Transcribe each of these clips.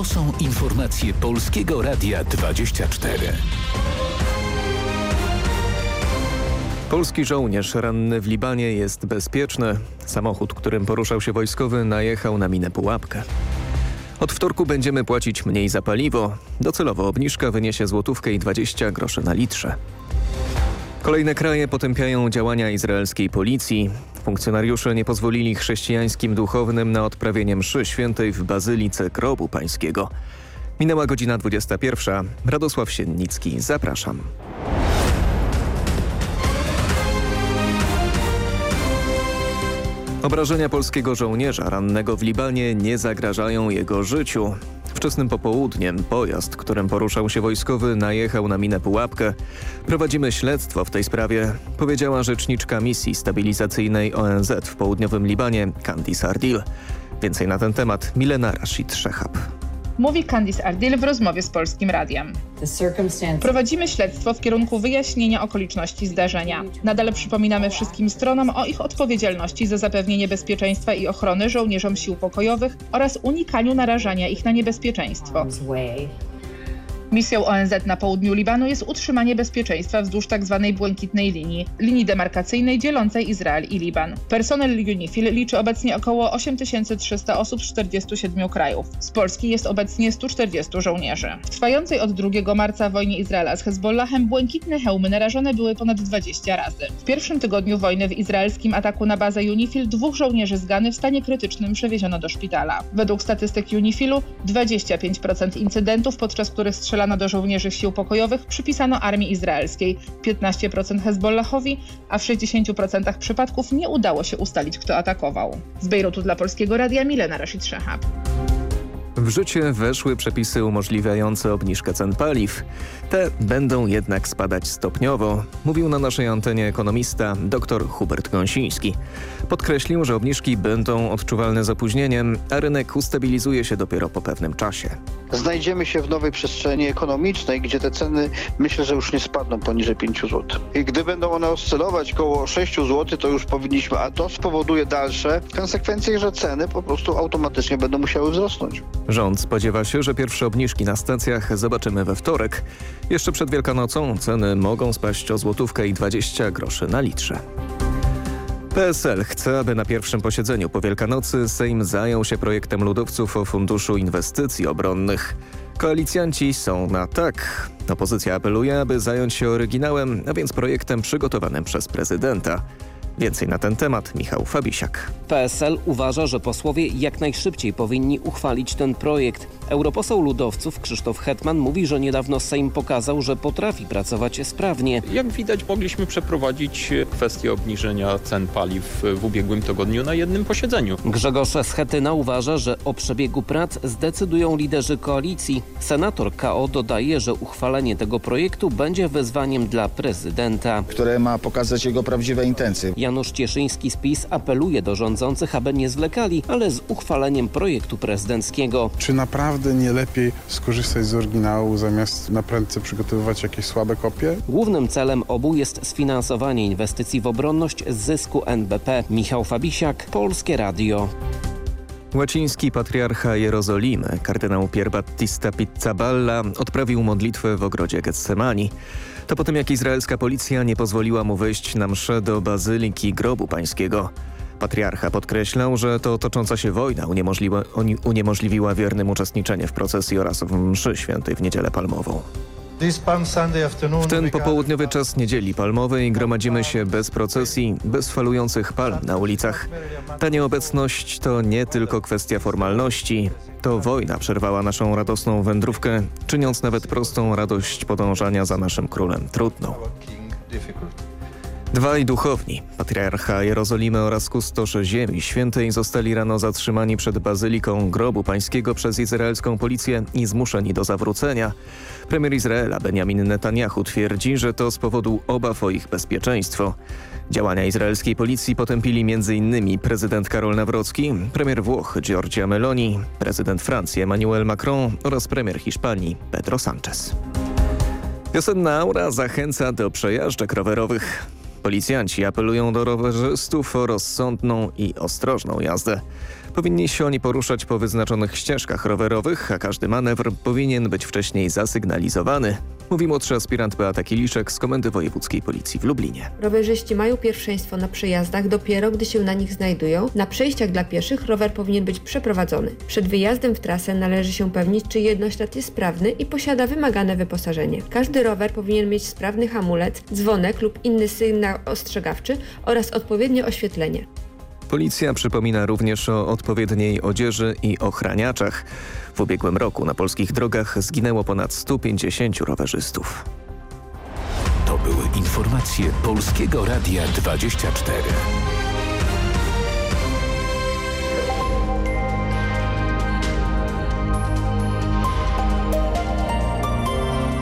To są informacje Polskiego Radia 24. Polski żołnierz ranny w Libanie jest bezpieczny. Samochód, którym poruszał się wojskowy najechał na minę pułapkę. Od wtorku będziemy płacić mniej za paliwo. Docelowo obniżka wyniesie złotówkę i 20 groszy na litrze. Kolejne kraje potępiają działania izraelskiej policji. Funkcjonariusze nie pozwolili chrześcijańskim duchownym na odprawienie mszy świętej w Bazylice Grobu Pańskiego. Minęła godzina 21. Radosław Siennicki, zapraszam. Obrażenia polskiego żołnierza rannego w Libanie nie zagrażają jego życiu. Wczesnym popołudniem pojazd, którym poruszał się wojskowy, najechał na minę pułapkę. Prowadzimy śledztwo w tej sprawie, powiedziała rzeczniczka misji stabilizacyjnej ONZ w południowym Libanie, Candice Ardil. Więcej na ten temat Milena Rashid Szechab. Mówi Candice Ardil w rozmowie z Polskim Radiem. Prowadzimy śledztwo w kierunku wyjaśnienia okoliczności zdarzenia. Nadal przypominamy wszystkim stronom o ich odpowiedzialności za zapewnienie bezpieczeństwa i ochrony żołnierzom sił pokojowych oraz unikaniu narażania ich na niebezpieczeństwo. Misją ONZ na południu Libanu jest utrzymanie bezpieczeństwa wzdłuż tzw. Tak błękitnej linii, linii demarkacyjnej dzielącej Izrael i Liban. Personel UNIFIL liczy obecnie około 8300 osób z 47 krajów. Z Polski jest obecnie 140 żołnierzy. W trwającej od 2 marca wojnie Izraela z Hezbollahem błękitne hełmy narażone były ponad 20 razy. W pierwszym tygodniu wojny w izraelskim ataku na bazę UNIFIL dwóch żołnierzy z Gany w stanie krytycznym przewieziono do szpitala. Według statystyk UNIFILu 25% incydentów, podczas których strzelano strzelano do żołnierzy sił pokojowych, przypisano armii izraelskiej, 15% Hezbollahowi, a w 60% przypadków nie udało się ustalić, kto atakował. Z Bejrutu dla Polskiego Radia Milena Rashid Shahab. W życie weszły przepisy umożliwiające obniżkę cen paliw. Te będą jednak spadać stopniowo, mówił na naszej antenie ekonomista dr Hubert Gąsiński. Podkreślił, że obniżki będą odczuwalne z opóźnieniem, a rynek ustabilizuje się dopiero po pewnym czasie. Znajdziemy się w nowej przestrzeni ekonomicznej, gdzie te ceny myślę, że już nie spadną poniżej 5 zł. I gdy będą one oscylować koło 6 zł, to już powinniśmy, a to spowoduje dalsze konsekwencje, że ceny po prostu automatycznie będą musiały wzrosnąć. Rząd spodziewa się, że pierwsze obniżki na stacjach zobaczymy we wtorek. Jeszcze przed Wielkanocą ceny mogą spaść o złotówkę i 20 groszy na litrze. PSL chce, aby na pierwszym posiedzeniu po Wielkanocy Sejm zajął się projektem ludowców o Funduszu Inwestycji Obronnych. Koalicjanci są na tak. Opozycja apeluje, aby zająć się oryginałem, a więc projektem przygotowanym przez prezydenta. Więcej na ten temat Michał Fabisiak. PSL uważa, że posłowie jak najszybciej powinni uchwalić ten projekt. Europoseł ludowców Krzysztof Hetman mówi, że niedawno Sejm pokazał, że potrafi pracować sprawnie. Jak widać mogliśmy przeprowadzić kwestię obniżenia cen paliw w ubiegłym tygodniu na jednym posiedzeniu. Grzegorz Schetyna uważa, że o przebiegu prac zdecydują liderzy koalicji. Senator KO dodaje, że uchwalenie tego projektu będzie wyzwaniem dla prezydenta. Które ma pokazać jego prawdziwe intencje. Janusz Cieszyński z PiS apeluje do rządzących, aby nie zwlekali, ale z uchwaleniem projektu prezydenckiego. Czy naprawdę nie lepiej skorzystać z oryginału zamiast na prędce przygotowywać jakieś słabe kopie? Głównym celem obu jest sfinansowanie inwestycji w obronność z zysku NBP. Michał Fabisiak, Polskie Radio. Łaciński patriarcha Jerozolimy, kardynał Pierbattista Pizzaballa, odprawił modlitwę w ogrodzie Getsemani. To po tym, jak izraelska policja nie pozwoliła mu wejść na mszę do Bazyliki Grobu Pańskiego. Patriarcha podkreślał, że to tocząca się wojna uniemożliwiła, uniemożliwiła wiernym uczestniczenie w procesji oraz w mszy świętej w Niedzielę Palmową. W ten popołudniowy czas Niedzieli Palmowej gromadzimy się bez procesji, bez falujących palm na ulicach. Ta nieobecność to nie tylko kwestia formalności. To wojna przerwała naszą radosną wędrówkę, czyniąc nawet prostą radość podążania za naszym królem trudną. Dwaj duchowni, patriarcha Jerozolimy oraz kustosz Ziemi Świętej zostali rano zatrzymani przed bazyliką grobu pańskiego przez izraelską policję i zmuszeni do zawrócenia. Premier Izraela Benjamin Netanyahu twierdzi, że to z powodu obaw o ich bezpieczeństwo. Działania izraelskiej policji potępili m.in. prezydent Karol Nawrocki, premier Włoch Giorgia Meloni, prezydent Francji Emmanuel Macron oraz premier Hiszpanii Pedro Sánchez. Wiosenna aura zachęca do przejażdżek rowerowych. Policjanci apelują do rowerzystów o rozsądną i ostrożną jazdę. Powinni się oni poruszać po wyznaczonych ścieżkach rowerowych, a każdy manewr powinien być wcześniej zasygnalizowany. Mówi młodszy aspirant Beata Kiliszek z Komendy Wojewódzkiej Policji w Lublinie. Rowerzyści mają pierwszeństwo na przejazdach dopiero, gdy się na nich znajdują. Na przejściach dla pieszych rower powinien być przeprowadzony. Przed wyjazdem w trasę należy się upewnić, czy jednoślad jest sprawny i posiada wymagane wyposażenie. Każdy rower powinien mieć sprawny hamulec, dzwonek lub inny sygnał ostrzegawczy oraz odpowiednie oświetlenie. Policja przypomina również o odpowiedniej odzieży i ochraniaczach. W ubiegłym roku na polskich drogach zginęło ponad 150 rowerzystów. To były informacje Polskiego Radia 24.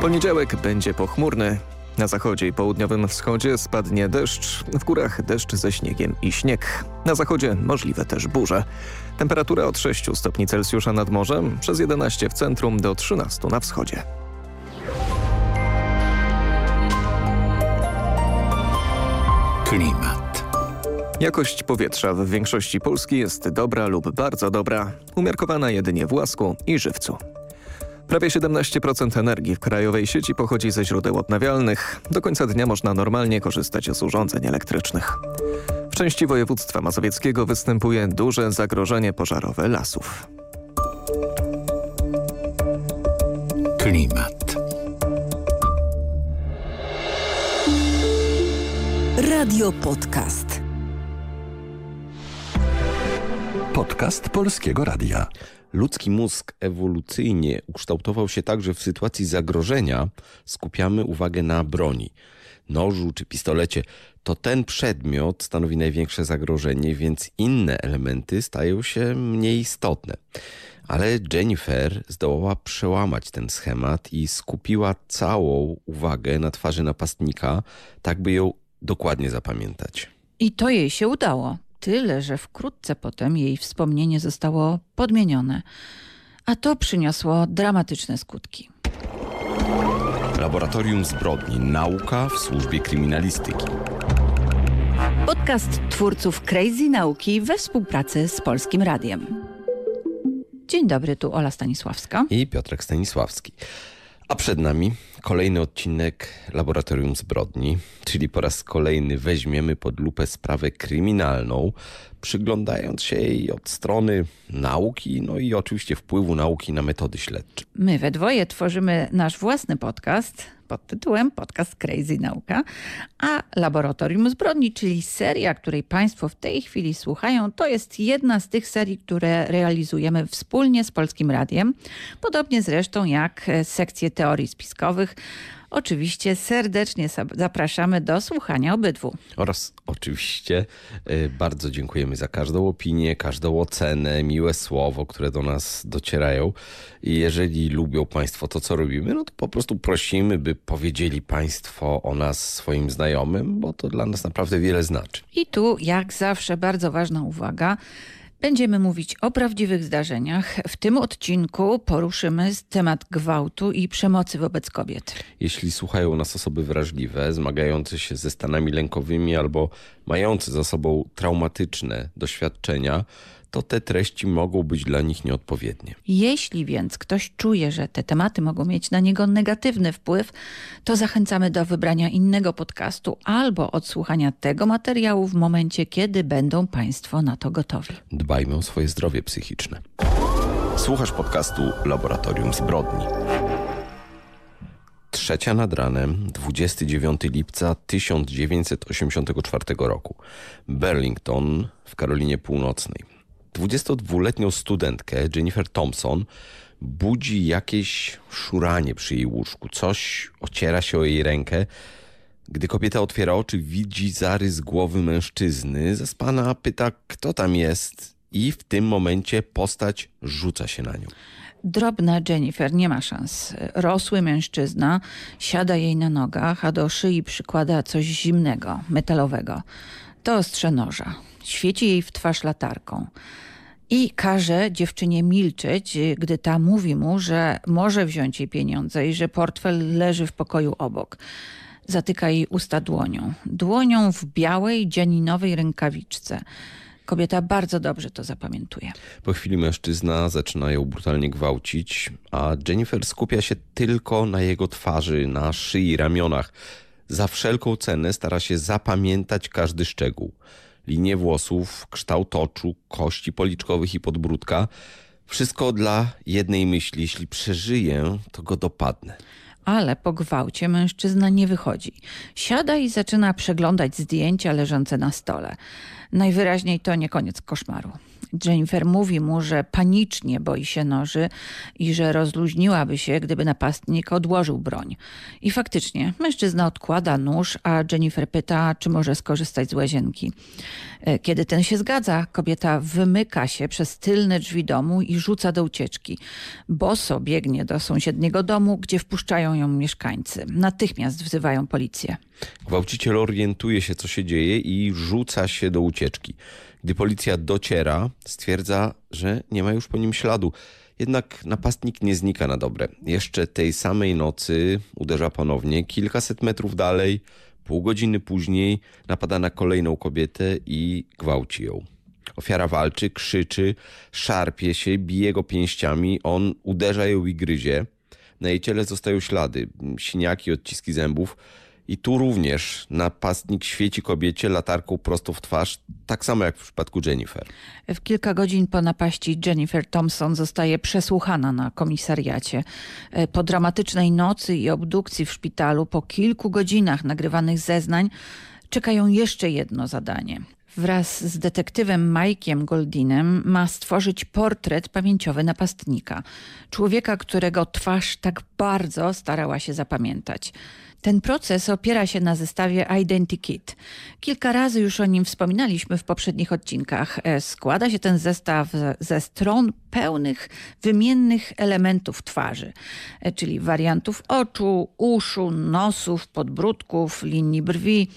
Poniedziałek będzie pochmurny. Na zachodzie i południowym wschodzie spadnie deszcz, w górach deszcz ze śniegiem i śnieg. Na zachodzie możliwe też burze. Temperatura od 6 stopni Celsjusza nad morzem, przez 11 w centrum do 13 na wschodzie. Klimat. Jakość powietrza w większości Polski jest dobra lub bardzo dobra, umiarkowana jedynie w Łasku i Żywcu. Prawie 17% energii w krajowej sieci pochodzi ze źródeł odnawialnych. Do końca dnia można normalnie korzystać z urządzeń elektrycznych. W części województwa mazowieckiego występuje duże zagrożenie pożarowe lasów. Klimat. Radio Podcast. Podcast Polskiego Radia. Ludzki mózg ewolucyjnie ukształtował się tak, że w sytuacji zagrożenia skupiamy uwagę na broni. Nożu czy pistolecie to ten przedmiot stanowi największe zagrożenie, więc inne elementy stają się mniej istotne. Ale Jennifer zdołała przełamać ten schemat i skupiła całą uwagę na twarzy napastnika, tak by ją dokładnie zapamiętać. I to jej się udało. Tyle, że wkrótce potem jej wspomnienie zostało podmienione. A to przyniosło dramatyczne skutki. Laboratorium Zbrodni. Nauka w służbie kryminalistyki. Podcast twórców Crazy Nauki we współpracy z Polskim Radiem. Dzień dobry, tu Ola Stanisławska. I Piotrek Stanisławski. A przed nami kolejny odcinek Laboratorium Zbrodni, czyli po raz kolejny weźmiemy pod lupę sprawę kryminalną, przyglądając się jej od strony nauki, no i oczywiście wpływu nauki na metody śledcze. My we dwoje tworzymy nasz własny podcast pod tytułem Podcast Crazy Nauka, a Laboratorium Zbrodni, czyli seria, której Państwo w tej chwili słuchają, to jest jedna z tych serii, które realizujemy wspólnie z Polskim Radiem, podobnie zresztą jak sekcje teorii spiskowych, Oczywiście serdecznie zapraszamy do słuchania obydwu. Oraz oczywiście y, bardzo dziękujemy za każdą opinię, każdą ocenę, miłe słowo, które do nas docierają. I jeżeli lubią Państwo to, co robimy, no to po prostu prosimy, by powiedzieli Państwo o nas swoim znajomym, bo to dla nas naprawdę wiele znaczy. I tu, jak zawsze, bardzo ważna uwaga. Będziemy mówić o prawdziwych zdarzeniach. W tym odcinku poruszymy temat gwałtu i przemocy wobec kobiet. Jeśli słuchają nas osoby wrażliwe, zmagające się ze stanami lękowymi albo mające za sobą traumatyczne doświadczenia, to te treści mogą być dla nich nieodpowiednie. Jeśli więc ktoś czuje, że te tematy mogą mieć na niego negatywny wpływ, to zachęcamy do wybrania innego podcastu albo odsłuchania tego materiału w momencie, kiedy będą Państwo na to gotowi. Dbajmy o swoje zdrowie psychiczne. Słuchasz podcastu Laboratorium Zbrodni. Trzecia nad ranem, 29 lipca 1984 roku. Burlington w Karolinie Północnej. 22-letnią studentkę Jennifer Thompson budzi jakieś szuranie przy jej łóżku. Coś ociera się o jej rękę. Gdy kobieta otwiera oczy, widzi zarys głowy mężczyzny. Zaspana pyta, kto tam jest i w tym momencie postać rzuca się na nią. Drobna Jennifer nie ma szans. Rosły mężczyzna siada jej na nogach, a do szyi przykłada coś zimnego, metalowego. To ostrze noża. Świeci jej w twarz latarką i każe dziewczynie milczeć, gdy ta mówi mu, że może wziąć jej pieniądze i że portfel leży w pokoju obok. Zatyka jej usta dłonią. Dłonią w białej, dzianinowej rękawiczce. Kobieta bardzo dobrze to zapamiętuje. Po chwili mężczyzna zaczyna ją brutalnie gwałcić, a Jennifer skupia się tylko na jego twarzy, na szyi, ramionach. Za wszelką cenę stara się zapamiętać każdy szczegół. Linie włosów, kształt oczu, kości policzkowych i podbródka. Wszystko dla jednej myśli. Jeśli przeżyję, to go dopadnę ale po gwałcie mężczyzna nie wychodzi. Siada i zaczyna przeglądać zdjęcia leżące na stole. Najwyraźniej to nie koniec koszmaru. Jennifer mówi mu, że panicznie boi się noży i że rozluźniłaby się, gdyby napastnik odłożył broń. I faktycznie mężczyzna odkłada nóż, a Jennifer pyta, czy może skorzystać z łazienki. E, kiedy ten się zgadza, kobieta wymyka się przez tylne drzwi domu i rzuca do ucieczki. Boso biegnie do sąsiedniego domu, gdzie wpuszczają ją mieszkańcy. Natychmiast wzywają policję. Gwałciciel orientuje się, co się dzieje i rzuca się do ucieczki. Gdy policja dociera, stwierdza, że nie ma już po nim śladu. Jednak napastnik nie znika na dobre. Jeszcze tej samej nocy uderza ponownie, kilkaset metrów dalej, pół godziny później napada na kolejną kobietę i gwałci ją. Ofiara walczy, krzyczy, szarpie się, bije go pięściami, on uderza ją i gryzie. Na jej ciele zostają ślady, siniaki, odciski zębów. I tu również napastnik świeci kobiecie latarką prosto w twarz, tak samo jak w przypadku Jennifer. W kilka godzin po napaści Jennifer Thompson zostaje przesłuchana na komisariacie. E, po dramatycznej nocy i obdukcji w szpitalu, po kilku godzinach nagrywanych zeznań, czekają jeszcze jedno zadanie wraz z detektywem Mike'iem Goldinem ma stworzyć portret pamięciowy napastnika. Człowieka, którego twarz tak bardzo starała się zapamiętać. Ten proces opiera się na zestawie Identikit. Kilka razy już o nim wspominaliśmy w poprzednich odcinkach. E, składa się ten zestaw ze stron pełnych, wymiennych elementów twarzy, e, czyli wariantów oczu, uszu, nosów, podbródków, linii brwi.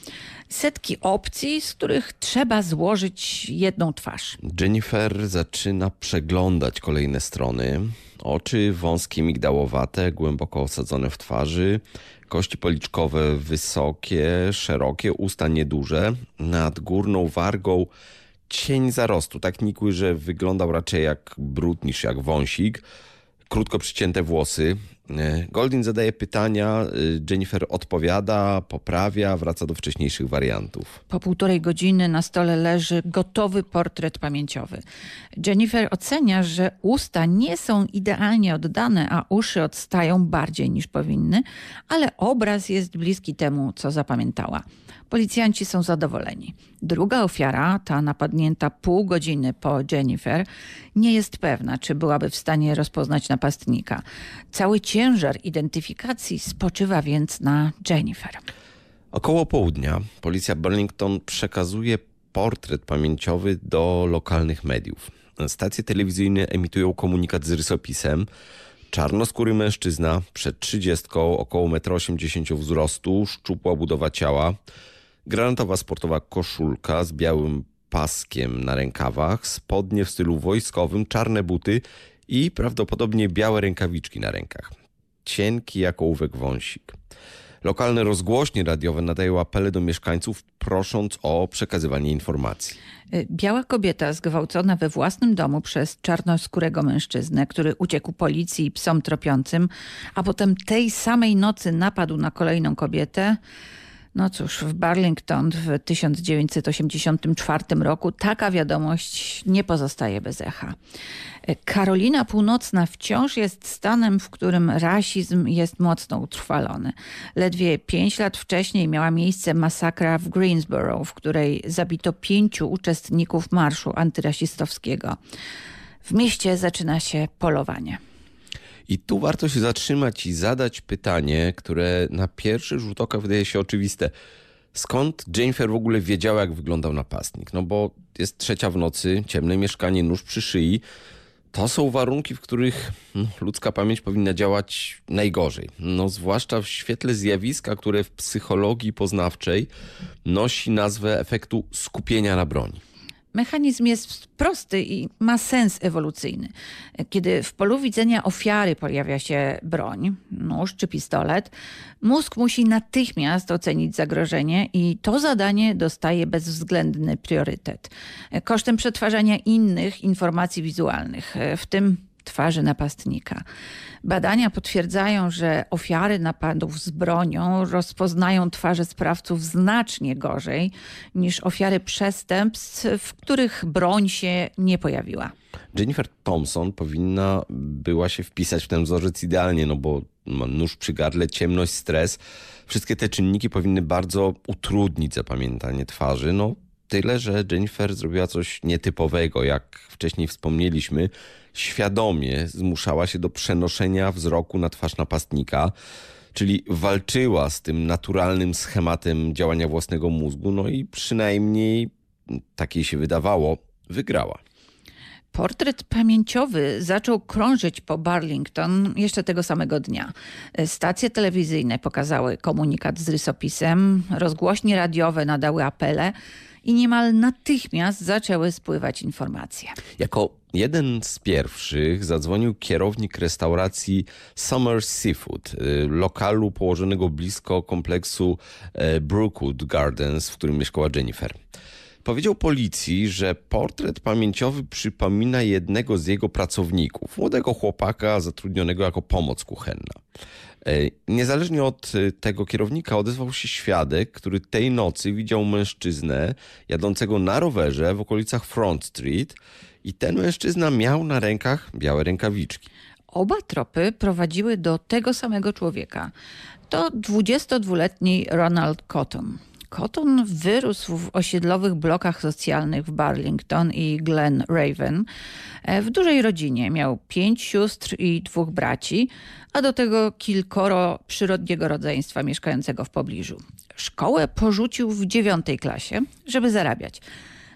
Setki opcji, z których trzeba złożyć jedną twarz. Jennifer zaczyna przeglądać kolejne strony. Oczy wąskie, migdałowate, głęboko osadzone w twarzy, kości policzkowe wysokie, szerokie, usta nieduże, nad górną wargą cień zarostu, tak nikły, że wyglądał raczej jak brud niż jak wąsik, krótko przycięte włosy. E, Goldin zadaje pytania, e, Jennifer odpowiada, poprawia, wraca do wcześniejszych wariantów. Po półtorej godziny na stole leży gotowy portret pamięciowy. Jennifer ocenia, że usta nie są idealnie oddane, a uszy odstają bardziej niż powinny, ale obraz jest bliski temu, co zapamiętała. Policjanci są zadowoleni. Druga ofiara, ta napadnięta pół godziny po Jennifer, nie jest pewna, czy byłaby w stanie rozpoznać napastnika. Cały ciężar identyfikacji spoczywa więc na Jennifer. Około południa policja Burlington przekazuje portret pamięciowy do lokalnych mediów. Stacje telewizyjne emitują komunikat z rysopisem. Czarnoskóry mężczyzna, przed trzydziestką, około 1,80 m wzrostu, szczupła budowa ciała, Granatowa sportowa koszulka z białym paskiem na rękawach, spodnie w stylu wojskowym, czarne buty i prawdopodobnie białe rękawiczki na rękach. Cienki jak ołówek wąsik. Lokalne rozgłośnie radiowe nadają apele do mieszkańców, prosząc o przekazywanie informacji. Biała kobieta zgwałcona we własnym domu przez czarnoskórego mężczyznę, który uciekł policji i psom tropiącym, a potem tej samej nocy napadł na kolejną kobietę. No cóż, w Burlington w 1984 roku taka wiadomość nie pozostaje bez echa. Karolina Północna wciąż jest stanem, w którym rasizm jest mocno utrwalony. Ledwie pięć lat wcześniej miała miejsce masakra w Greensboro, w której zabito pięciu uczestników marszu antyrasistowskiego. W mieście zaczyna się polowanie. I tu warto się zatrzymać i zadać pytanie, które na pierwszy rzut oka wydaje się oczywiste. Skąd Jennifer w ogóle wiedziała, jak wyglądał napastnik? No bo jest trzecia w nocy, ciemne mieszkanie, nóż przy szyi. To są warunki, w których no, ludzka pamięć powinna działać najgorzej. No, zwłaszcza w świetle zjawiska, które w psychologii poznawczej nosi nazwę efektu skupienia na broni. Mechanizm jest prosty i ma sens ewolucyjny. Kiedy w polu widzenia ofiary pojawia się broń, nóż czy pistolet, mózg musi natychmiast ocenić zagrożenie i to zadanie dostaje bezwzględny priorytet. Kosztem przetwarzania innych informacji wizualnych, w tym twarzy napastnika. Badania potwierdzają, że ofiary napadów z bronią rozpoznają twarze sprawców znacznie gorzej niż ofiary przestępstw, w których broń się nie pojawiła. Jennifer Thompson powinna była się wpisać w ten wzorzec idealnie, no bo nóż przy gardle, ciemność, stres. Wszystkie te czynniki powinny bardzo utrudnić zapamiętanie twarzy. No tyle, że Jennifer zrobiła coś nietypowego, jak wcześniej wspomnieliśmy świadomie zmuszała się do przenoszenia wzroku na twarz napastnika, czyli walczyła z tym naturalnym schematem działania własnego mózgu, no i przynajmniej, tak jej się wydawało, wygrała. Portret pamięciowy zaczął krążyć po Burlington jeszcze tego samego dnia. Stacje telewizyjne pokazały komunikat z rysopisem, rozgłośnie radiowe nadały apele i niemal natychmiast zaczęły spływać informacje. Jako jeden z pierwszych zadzwonił kierownik restauracji Summer Seafood, y, lokalu położonego blisko kompleksu e, Brookwood Gardens, w którym mieszkała Jennifer. Powiedział policji, że portret pamięciowy przypomina jednego z jego pracowników, młodego chłopaka zatrudnionego jako pomoc kuchenna. E, niezależnie od e, tego kierownika odezwał się świadek, który tej nocy widział mężczyznę jadącego na rowerze w okolicach Front Street i ten mężczyzna miał na rękach białe rękawiczki. Oba tropy prowadziły do tego samego człowieka. To 22-letni Ronald Cotton. Cotton wyrósł w osiedlowych blokach socjalnych w Burlington i Glen Raven. E, w dużej rodzinie miał pięć sióstr i dwóch braci, a do tego kilkoro przyrodniego rodzeństwa mieszkającego w pobliżu. Szkołę porzucił w dziewiątej klasie, żeby zarabiać.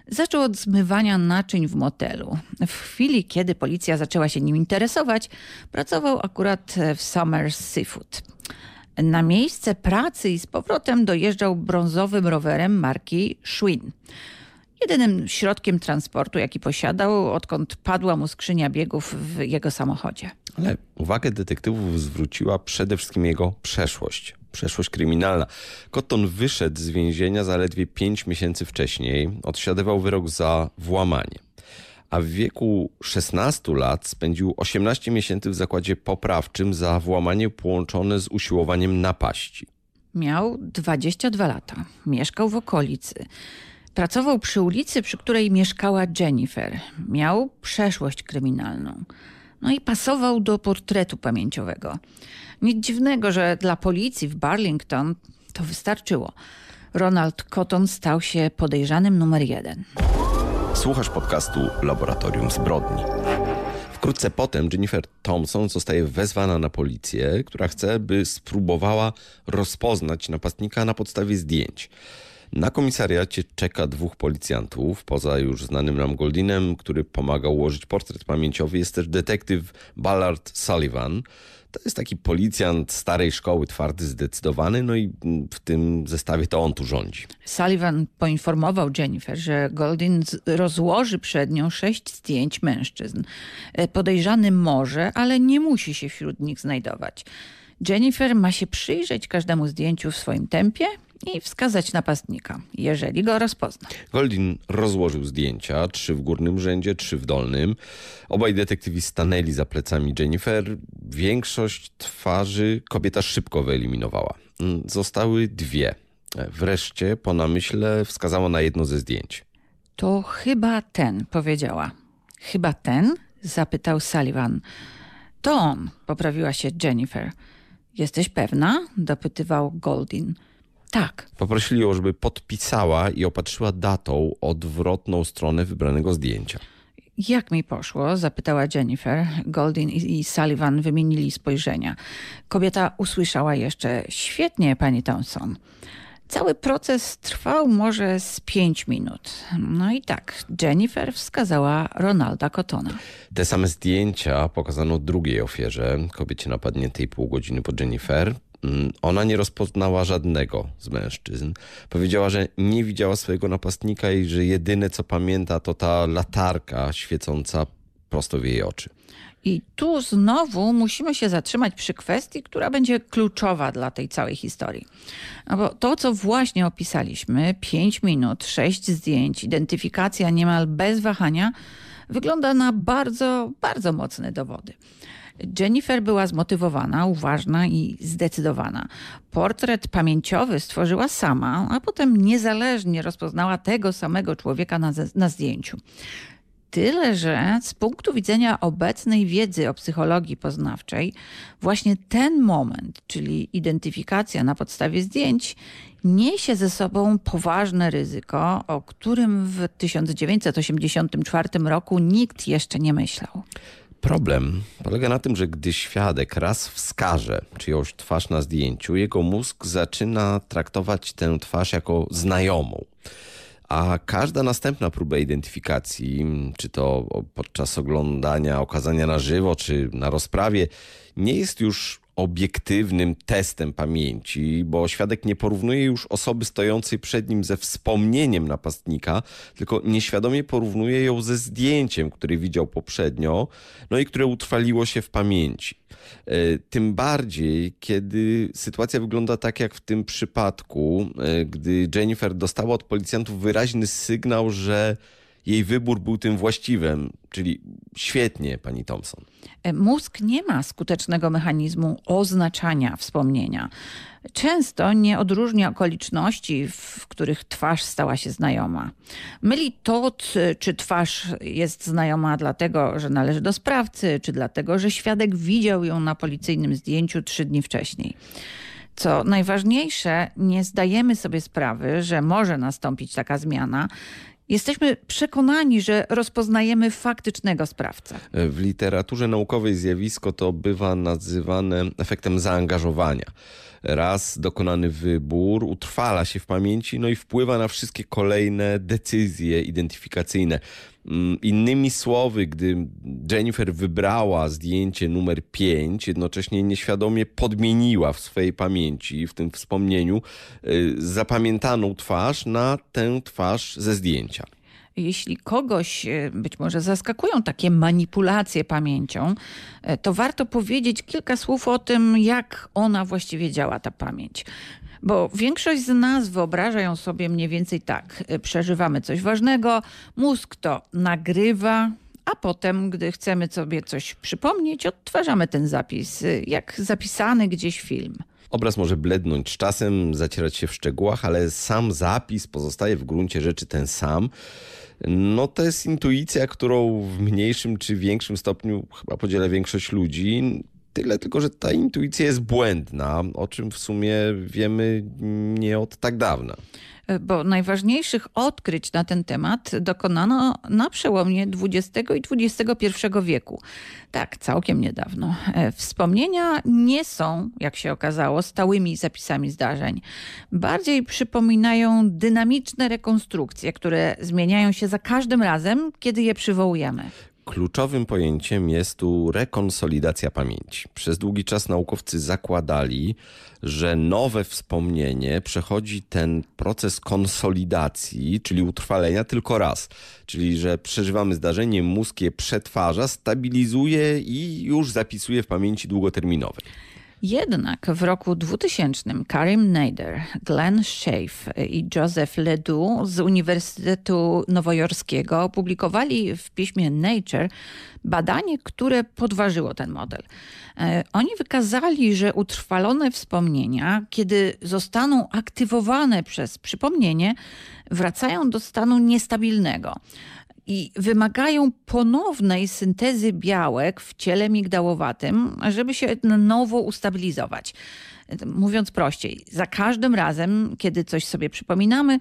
Zaczął od zmywania naczyń w motelu. W chwili, kiedy policja zaczęła się nim interesować, pracował akurat w Summers Seafood. Na miejsce pracy i z powrotem dojeżdżał brązowym rowerem marki Schwinn. Jedynym środkiem transportu, jaki posiadał, odkąd padła mu skrzynia biegów w jego samochodzie. Ale uwagę detektywów zwróciła przede wszystkim jego przeszłość. Przeszłość kryminalna. Cotton wyszedł z więzienia zaledwie 5 miesięcy wcześniej. Odsiadywał wyrok za włamanie a w wieku 16 lat spędził 18 miesięcy w zakładzie poprawczym za włamanie połączone z usiłowaniem napaści. Miał 22 lata, mieszkał w okolicy. Pracował przy ulicy, przy której mieszkała Jennifer. Miał przeszłość kryminalną. No i pasował do portretu pamięciowego. Nic dziwnego, że dla policji w Burlington to wystarczyło. Ronald Cotton stał się podejrzanym numer jeden. Słuchasz podcastu Laboratorium Zbrodni. Wkrótce potem Jennifer Thompson zostaje wezwana na policję, która chce, by spróbowała rozpoznać napastnika na podstawie zdjęć. Na komisariacie czeka dwóch policjantów, poza już znanym nam Goldinem, który pomaga ułożyć portret pamięciowy, jest też detektyw Ballard Sullivan. To jest taki policjant starej szkoły, twardy, zdecydowany, no i w tym zestawie to on tu rządzi. Sullivan poinformował Jennifer, że Goldin rozłoży przed nią sześć zdjęć mężczyzn. E, podejrzany może, ale nie musi się wśród nich znajdować. Jennifer ma się przyjrzeć każdemu zdjęciu w swoim tempie i wskazać napastnika, jeżeli go rozpozna. Goldin rozłożył zdjęcia, trzy w górnym rzędzie, trzy w dolnym. Obaj detektywi stanęli za plecami Jennifer. Większość twarzy kobieta szybko wyeliminowała. Zostały dwie. Wreszcie po namyśle wskazała na jedno ze zdjęć. To chyba ten, powiedziała. Chyba ten? Zapytał Sullivan. To on, poprawiła się Jennifer. Jesteś pewna? dopytywał Goldin. Tak. Poprosili ją, żeby podpisała i opatrzyła datą odwrotną stronę wybranego zdjęcia. Jak mi poszło? zapytała Jennifer. Goldin i Sullivan wymienili spojrzenia. Kobieta usłyszała jeszcze: Świetnie, pani Thompson. Cały proces trwał może z pięć minut. No i tak, Jennifer wskazała Ronalda Cottona. Te same zdjęcia pokazano drugiej ofierze, kobiecie napadniętej pół godziny po Jennifer. Mm, ona nie rozpoznała żadnego z mężczyzn. Powiedziała, że nie widziała swojego napastnika i że jedyne co pamięta to ta latarka świecąca prosto w jej oczy. I tu znowu musimy się zatrzymać przy kwestii, która będzie kluczowa dla tej całej historii. No bo to, co właśnie opisaliśmy, 5 minut, 6 zdjęć, identyfikacja niemal bez wahania, wygląda na bardzo, bardzo mocne dowody. Jennifer była zmotywowana, uważna i zdecydowana. Portret pamięciowy stworzyła sama, a potem niezależnie rozpoznała tego samego człowieka na, na zdjęciu. Tyle, że z punktu widzenia obecnej wiedzy o psychologii poznawczej, właśnie ten moment, czyli identyfikacja na podstawie zdjęć, niesie ze sobą poważne ryzyko, o którym w 1984 roku nikt jeszcze nie myślał. Problem polega na tym, że gdy świadek raz wskaże czyjąś twarz na zdjęciu, jego mózg zaczyna traktować tę twarz jako znajomą. A każda następna próba identyfikacji, czy to podczas oglądania okazania na żywo, czy na rozprawie, nie jest już obiektywnym testem pamięci, bo świadek nie porównuje już osoby stojącej przed nim ze wspomnieniem napastnika, tylko nieświadomie porównuje ją ze zdjęciem, które widział poprzednio, no i które utrwaliło się w pamięci. E, tym bardziej, kiedy sytuacja wygląda tak jak w tym przypadku, e, gdy Jennifer dostała od policjantów wyraźny sygnał, że jej wybór był tym właściwym, czyli świetnie, pani Thompson. E, mózg nie ma skutecznego mechanizmu oznaczania wspomnienia. Często nie odróżnia okoliczności, w których twarz stała się znajoma. Myli to, czy twarz jest znajoma dlatego, że należy do sprawcy, czy dlatego, że świadek widział ją na policyjnym zdjęciu trzy dni wcześniej. Co najważniejsze, nie zdajemy sobie sprawy, że może nastąpić taka zmiana, Jesteśmy przekonani, że rozpoznajemy faktycznego sprawcę. W literaturze naukowej zjawisko to bywa nazywane efektem zaangażowania. Raz dokonany wybór utrwala się w pamięci, no i wpływa na wszystkie kolejne decyzje identyfikacyjne. Mm, innymi słowy, gdy Jennifer wybrała zdjęcie numer 5, jednocześnie nieświadomie podmieniła w swojej pamięci, w tym wspomnieniu, y, zapamiętaną twarz na tę twarz ze zdjęcia jeśli kogoś y, być może zaskakują takie manipulacje pamięcią, y, to warto powiedzieć kilka słów o tym, jak ona właściwie działa, ta pamięć. Bo większość z nas wyobraża ją sobie mniej więcej tak. Przeżywamy coś ważnego, mózg to nagrywa, a potem, gdy chcemy sobie coś przypomnieć, odtwarzamy ten zapis, jak zapisany gdzieś film. Obraz może blednąć z czasem, zacierać się w szczegółach, ale sam zapis pozostaje w gruncie rzeczy ten sam. No to jest intuicja, którą w mniejszym czy większym stopniu chyba podziela większość ludzi. Tyle tylko, że ta intuicja jest błędna, o czym w sumie wiemy nie od tak dawna bo najważniejszych odkryć na ten temat dokonano na przełomie XX i XXI wieku. Tak, całkiem niedawno. E, wspomnienia nie są, jak się okazało, stałymi zapisami zdarzeń. Bardziej przypominają dynamiczne rekonstrukcje, które zmieniają się za każdym razem, kiedy je przywołujemy. Kluczowym pojęciem jest tu rekonsolidacja pamięci. Przez długi czas naukowcy zakładali, że nowe wspomnienie przechodzi ten proces konsolidacji, czyli utrwalenia tylko raz. Czyli, że przeżywamy zdarzenie, mózg je przetwarza, stabilizuje i już zapisuje w pamięci długoterminowej. Jednak w roku 2000 Karim Nader, Glenn Schaaf i Joseph Ledoux z Uniwersytetu Nowojorskiego opublikowali w piśmie Nature badanie, które podważyło ten model. E, oni wykazali, że utrwalone wspomnienia, kiedy zostaną aktywowane przez przypomnienie, wracają do stanu niestabilnego i wymagają ponownej syntezy białek w ciele migdałowatym, żeby się na nowo ustabilizować. Mówiąc prościej, za każdym razem, kiedy coś sobie przypominamy,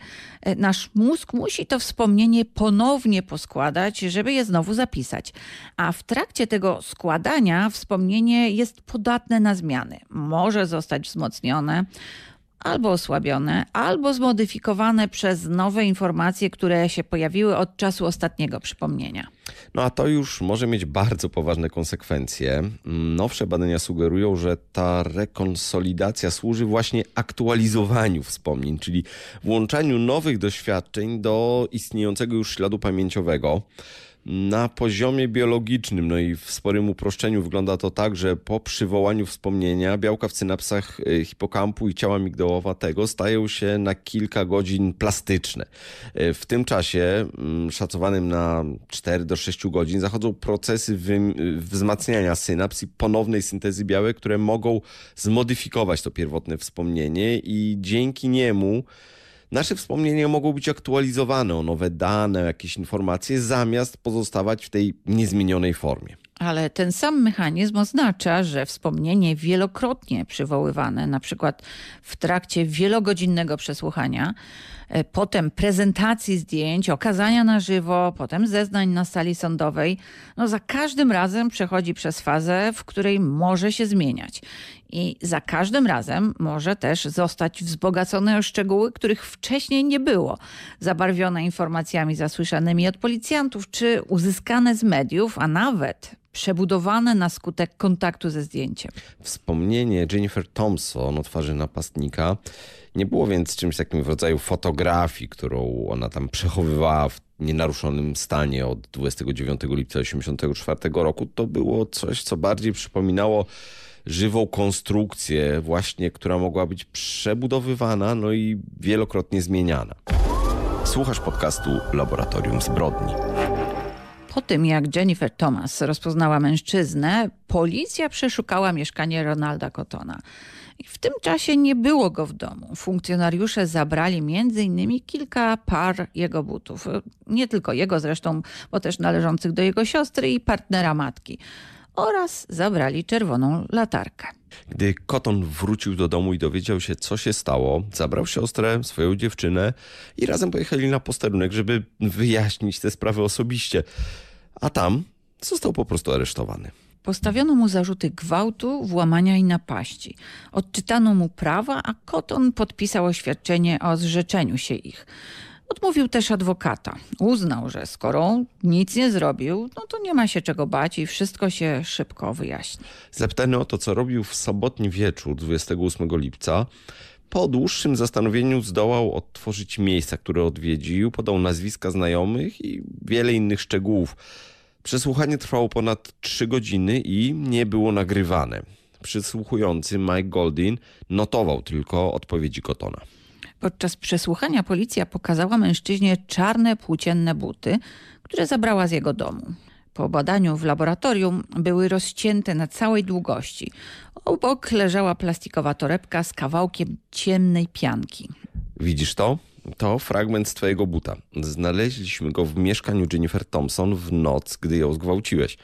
nasz mózg musi to wspomnienie ponownie poskładać, żeby je znowu zapisać. A w trakcie tego składania wspomnienie jest podatne na zmiany. Może zostać wzmocnione, albo osłabione, albo zmodyfikowane przez nowe informacje, które się pojawiły od czasu ostatniego przypomnienia. No a to już może mieć bardzo poważne konsekwencje. Nowsze badania sugerują, że ta rekonsolidacja służy właśnie aktualizowaniu wspomnień, czyli włączaniu nowych doświadczeń do istniejącego już śladu pamięciowego na poziomie biologicznym, no i w sporym uproszczeniu wygląda to tak, że po przywołaniu wspomnienia białka w synapsach y, hipokampu i ciała migdałowatego stają się na kilka godzin plastyczne. Y, w tym czasie, mm, szacowanym na 4 do 6 godzin, zachodzą procesy wzmacniania synaps i ponownej syntezy białek, które mogą zmodyfikować to pierwotne wspomnienie i dzięki niemu nasze wspomnienia mogą być aktualizowane o nowe dane, jakieś informacje, zamiast pozostawać w tej niezmienionej formie. Ale ten sam mechanizm oznacza, że wspomnienie wielokrotnie przywoływane, na przykład w trakcie wielogodzinnego przesłuchania, potem prezentacji zdjęć, okazania na żywo, potem zeznań na sali sądowej, no za każdym razem przechodzi przez fazę, w której może się zmieniać. I za każdym razem może też zostać wzbogacone o szczegóły, których wcześniej nie było, zabarwione informacjami zasłyszanymi od policjantów, czy uzyskane z mediów, a nawet przebudowane na skutek kontaktu ze zdjęciem. Wspomnienie Jennifer Thompson o twarzy napastnika nie było więc czymś takim w rodzaju fotografii, którą ona tam przechowywała w nienaruszonym stanie od 29 lipca 1984 roku. To było coś, co bardziej przypominało żywą konstrukcję właśnie, która mogła być przebudowywana, no i wielokrotnie zmieniana. Słuchasz podcastu Laboratorium Zbrodni. Po tym, jak Jennifer Thomas rozpoznała mężczyznę, policja przeszukała mieszkanie Ronalda Cottona. W tym czasie nie było go w domu. Funkcjonariusze zabrali innymi kilka par jego butów. Nie tylko jego zresztą, bo też należących do jego siostry i partnera matki. Oraz zabrali czerwoną latarkę. Gdy Koton wrócił do domu i dowiedział się, co się stało, zabrał siostrę, swoją dziewczynę i razem pojechali na posterunek, żeby wyjaśnić te sprawy osobiście. A tam został po prostu aresztowany. Postawiono mu zarzuty gwałtu, włamania i napaści. Odczytano mu prawa, a Koton podpisał oświadczenie o zrzeczeniu się ich. Odmówił też adwokata. Uznał, że skoro nic nie zrobił, no to nie ma się czego bać i wszystko się szybko wyjaśni. Zapytany o to, co robił w sobotni wieczór 28 lipca, po dłuższym zastanowieniu zdołał odtworzyć miejsca, które odwiedził, podał nazwiska znajomych i wiele innych szczegółów. Przesłuchanie trwało ponad 3 godziny i nie było nagrywane. Przysłuchujący Mike Goldin notował tylko odpowiedzi Kotona. Podczas przesłuchania policja pokazała mężczyźnie czarne płócienne buty, które zabrała z jego domu. Po badaniu w laboratorium były rozcięte na całej długości. Obok leżała plastikowa torebka z kawałkiem ciemnej pianki. Widzisz to? To fragment z twojego buta. Znaleźliśmy go w mieszkaniu Jennifer Thompson w noc, gdy ją zgwałciłeś.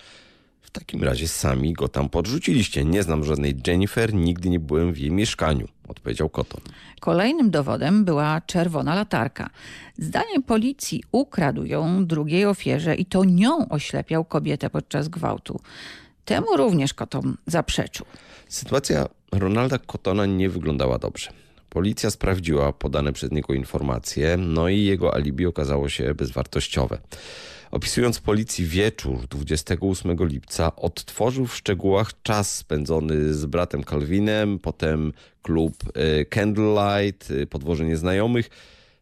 W takim razie sami go tam podrzuciliście. Nie znam żadnej Jennifer, nigdy nie byłem w jej mieszkaniu, odpowiedział Koton. Kolejnym dowodem była czerwona latarka. Zdaniem policji ukradł ją drugiej ofierze i to nią oślepiał kobietę podczas gwałtu. Temu również Koton zaprzeczył. Sytuacja Ronalda Kotona nie wyglądała dobrze. Policja sprawdziła podane przez niego informacje, no i jego alibi okazało się bezwartościowe. Opisując policji wieczór 28 lipca, odtworzył w szczegółach czas spędzony z bratem Calvinem, potem klub y, Candlelight, y, podwożenie znajomych.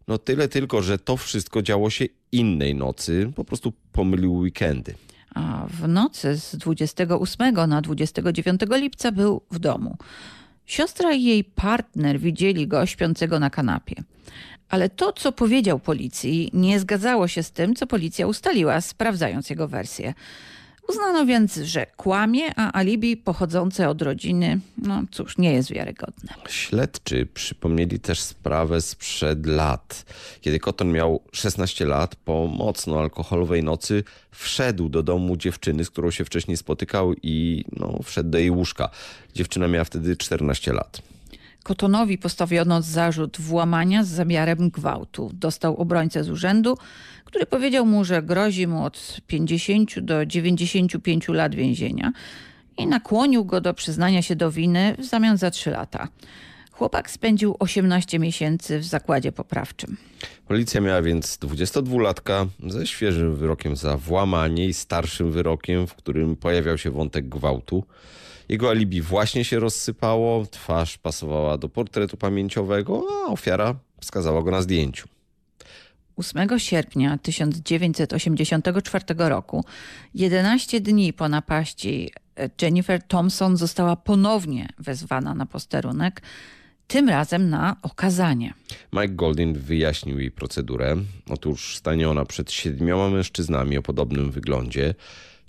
No tyle tylko, że to wszystko działo się innej nocy, po prostu pomylił weekendy. A w nocy z 28 na 29 lipca był w domu. Siostra i jej partner widzieli go śpiącego na kanapie. Ale to, co powiedział policji, nie zgadzało się z tym, co policja ustaliła, sprawdzając jego wersję. Uznano więc, że kłamie, a alibi pochodzące od rodziny, no cóż, nie jest wiarygodne. Śledczy przypomnieli też sprawę sprzed lat. Kiedy Koton miał 16 lat, po mocno alkoholowej nocy wszedł do domu dziewczyny, z którą się wcześniej spotykał i no, wszedł do jej łóżka. Dziewczyna miała wtedy 14 lat. Kotonowi postawiono zarzut włamania z zamiarem gwałtu. Dostał obrońcę z urzędu, który powiedział mu, że grozi mu od 50 do 95 lat więzienia i nakłonił go do przyznania się do winy w zamian za 3 lata. Chłopak spędził 18 miesięcy w zakładzie poprawczym. Policja miała więc 22-latka ze świeżym wyrokiem za włamanie i starszym wyrokiem, w którym pojawiał się wątek gwałtu. Jego alibi właśnie się rozsypało, twarz pasowała do portretu pamięciowego, a ofiara wskazała go na zdjęciu. 8 sierpnia 1984 roku, 11 dni po napaści, Jennifer Thompson została ponownie wezwana na posterunek, tym razem na okazanie. Mike Goldin wyjaśnił jej procedurę. Otóż stanie ona przed siedmioma mężczyznami o podobnym wyglądzie.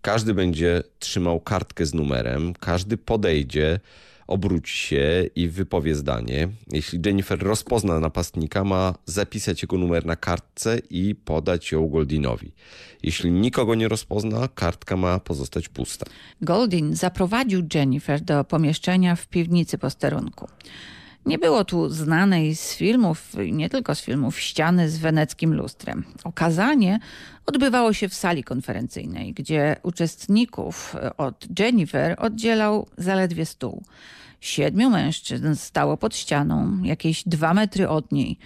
Każdy będzie trzymał kartkę z numerem, każdy podejdzie, obróci się i wypowie zdanie. Jeśli Jennifer rozpozna napastnika, ma zapisać jego numer na kartce i podać ją Goldinowi. Jeśli nikogo nie rozpozna, kartka ma pozostać pusta. Goldin zaprowadził Jennifer do pomieszczenia w piwnicy posterunku. Nie było tu znanej z filmów, nie tylko z filmów, ściany z weneckim lustrem. Okazanie odbywało się w sali konferencyjnej, gdzie uczestników od Jennifer oddzielał zaledwie stół. Siedmiu mężczyzn stało pod ścianą, jakieś dwa metry od niej.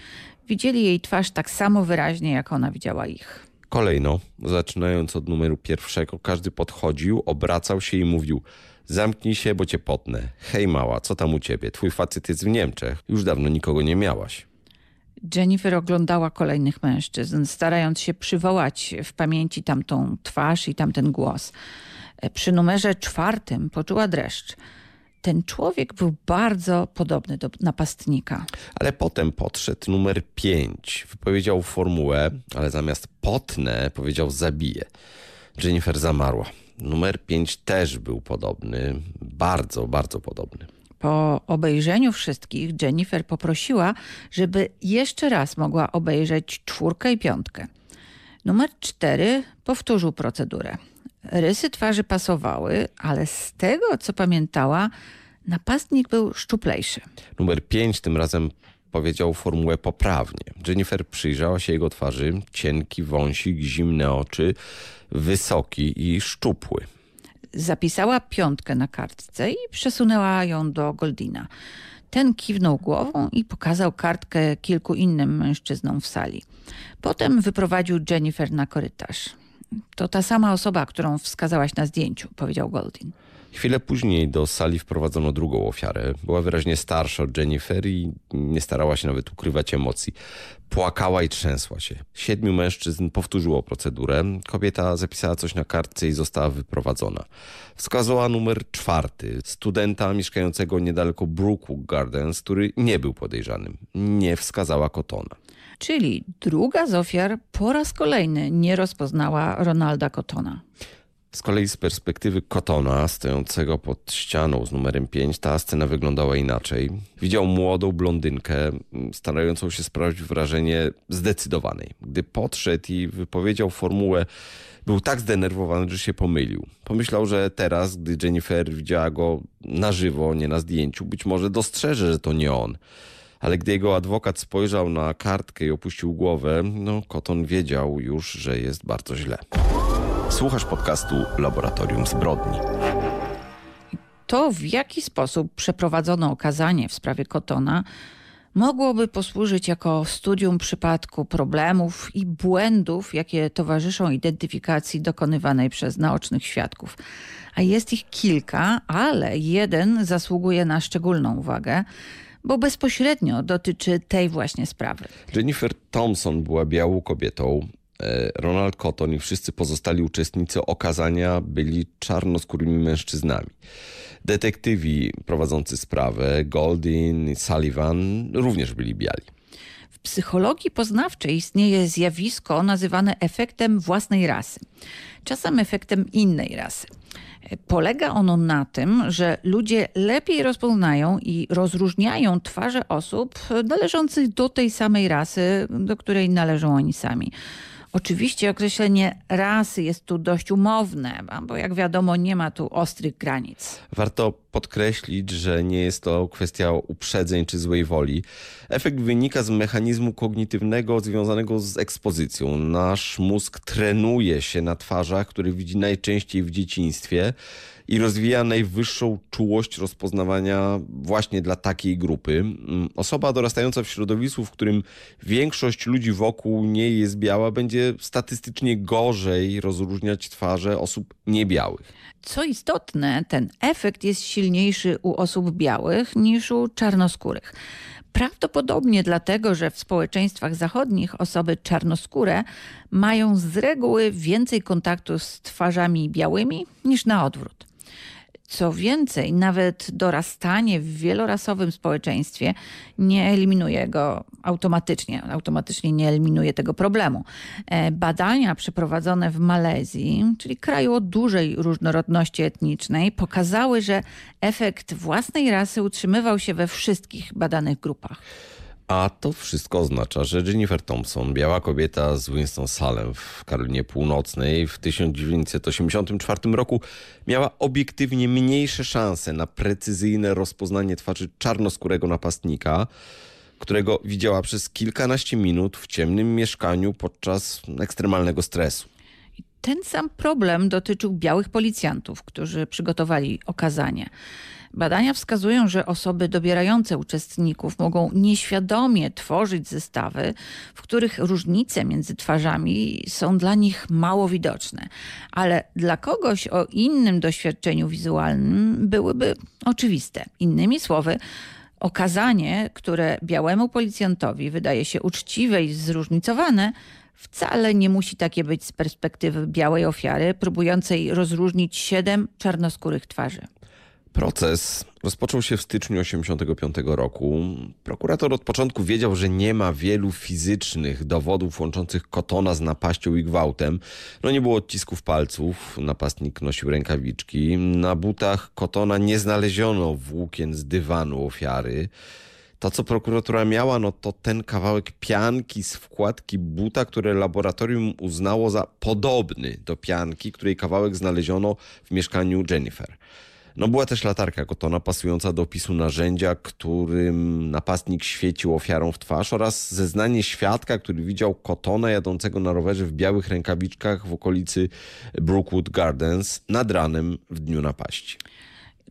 Widzieli jej twarz tak samo wyraźnie, jak ona widziała ich. Kolejno, zaczynając od numeru pierwszego, każdy podchodził, obracał się i mówił Zamknij się, bo cię potnę. Hej mała, co tam u ciebie? Twój facet jest w Niemczech. Już dawno nikogo nie miałaś. Jennifer oglądała kolejnych mężczyzn, starając się przywołać w pamięci tamtą twarz i tamten głos. Przy numerze czwartym poczuła dreszcz ten człowiek był bardzo podobny do napastnika. Ale potem podszedł numer 5. Wypowiedział formułę, ale zamiast potnę powiedział zabiję. Jennifer zamarła. Numer 5 też był podobny, bardzo, bardzo podobny. Po obejrzeniu wszystkich Jennifer poprosiła, żeby jeszcze raz mogła obejrzeć czwórkę i piątkę. Numer 4 powtórzył procedurę. Rysy twarzy pasowały, ale z tego, co pamiętała, napastnik był szczuplejszy. Numer 5 tym razem powiedział formułę poprawnie. Jennifer przyjrzała się jego twarzy. Cienki wąsik, zimne oczy, wysoki i szczupły. Zapisała piątkę na kartce i przesunęła ją do Goldina. Ten kiwnął głową i pokazał kartkę kilku innym mężczyznom w sali. Potem wyprowadził Jennifer na korytarz. To ta sama osoba, którą wskazałaś na zdjęciu, powiedział Goldin. Chwilę później do sali wprowadzono drugą ofiarę. Była wyraźnie starsza od Jennifer i nie starała się nawet ukrywać emocji. Płakała i trzęsła się. Siedmiu mężczyzn powtórzyło procedurę. Kobieta zapisała coś na kartce i została wyprowadzona. Wskazała numer czwarty, studenta mieszkającego niedaleko Brookwood Gardens, który nie był podejrzanym. Nie wskazała Kotona. Czyli druga z ofiar po raz kolejny nie rozpoznała Ronalda Kotona. Z kolei z perspektywy Kotona, stojącego pod ścianą z numerem 5, ta scena wyglądała inaczej. Widział młodą blondynkę, starającą się sprawić wrażenie zdecydowanej. Gdy podszedł i wypowiedział formułę, był tak zdenerwowany, że się pomylił. Pomyślał, że teraz, gdy Jennifer widziała go na żywo, nie na zdjęciu, być może dostrzeże, że to nie on. Ale gdy jego adwokat spojrzał na kartkę i opuścił głowę, no Koton wiedział już, że jest bardzo źle. Słuchasz podcastu Laboratorium Zbrodni. To, w jaki sposób przeprowadzono okazanie w sprawie Kotona, mogłoby posłużyć jako studium przypadku problemów i błędów, jakie towarzyszą identyfikacji dokonywanej przez naocznych świadków. A jest ich kilka, ale jeden zasługuje na szczególną uwagę bo bezpośrednio dotyczy tej właśnie sprawy. Jennifer Thompson była białą kobietą, Ronald Cotton i wszyscy pozostali uczestnicy okazania byli czarnoskórymi mężczyznami. Detektywi prowadzący sprawę, Goldin i Sullivan, również byli biali. W psychologii poznawczej istnieje zjawisko nazywane efektem własnej rasy, czasem efektem innej rasy. Polega ono na tym, że ludzie lepiej rozpoznają i rozróżniają twarze osób należących do tej samej rasy, do której należą oni sami. Oczywiście określenie rasy jest tu dość umowne, bo jak wiadomo nie ma tu ostrych granic. Warto podkreślić, że nie jest to kwestia uprzedzeń czy złej woli. Efekt wynika z mechanizmu kognitywnego związanego z ekspozycją. Nasz mózg trenuje się na twarzach, które widzi najczęściej w dzieciństwie i rozwija najwyższą czułość rozpoznawania właśnie dla takiej grupy. Mm, osoba dorastająca w środowisku, w którym większość ludzi wokół niej jest biała, będzie statystycznie gorzej rozróżniać twarze osób niebiałych. Co istotne, ten efekt jest silniejszy u osób białych niż u czarnoskórych. Prawdopodobnie dlatego, że w społeczeństwach zachodnich osoby czarnoskóre mają z reguły więcej kontaktu z twarzami białymi niż na odwrót. Co więcej, nawet dorastanie w wielorasowym społeczeństwie nie eliminuje go automatycznie, automatycznie nie eliminuje tego problemu. E, badania przeprowadzone w Malezji, czyli kraju o dużej różnorodności etnicznej, pokazały, że efekt własnej rasy utrzymywał się we wszystkich badanych grupach. A to wszystko oznacza, że Jennifer Thompson, biała kobieta z Winston-Salem w Karolinie Północnej w 1984 roku miała obiektywnie mniejsze szanse na precyzyjne rozpoznanie twarzy czarnoskórego napastnika, którego widziała przez kilkanaście minut w ciemnym mieszkaniu podczas ekstremalnego stresu. Ten sam problem dotyczył białych policjantów, którzy przygotowali okazanie. Badania wskazują, że osoby dobierające uczestników mogą nieświadomie tworzyć zestawy, w których różnice między twarzami są dla nich mało widoczne, ale dla kogoś o innym doświadczeniu wizualnym byłyby oczywiste. Innymi słowy, okazanie, które białemu policjantowi wydaje się uczciwe i zróżnicowane, wcale nie musi takie być z perspektywy białej ofiary, próbującej rozróżnić siedem czarnoskórych twarzy. Proces rozpoczął się w styczniu 1985 roku. Prokurator od początku wiedział, że nie ma wielu fizycznych dowodów łączących Kotona z napaścią i gwałtem. No nie było odcisków palców, napastnik nosił rękawiczki. Na butach Kotona nie znaleziono włókien z dywanu ofiary. To, co prokuratura miała, no to ten kawałek pianki z wkładki buta, które laboratorium uznało za podobny do pianki, której kawałek znaleziono w mieszkaniu Jennifer. No była też latarka kotona pasująca do opisu narzędzia, którym napastnik świecił ofiarą w twarz oraz zeznanie świadka, który widział kotona jadącego na rowerze w białych rękawiczkach w okolicy Brookwood Gardens nad ranem w dniu napaści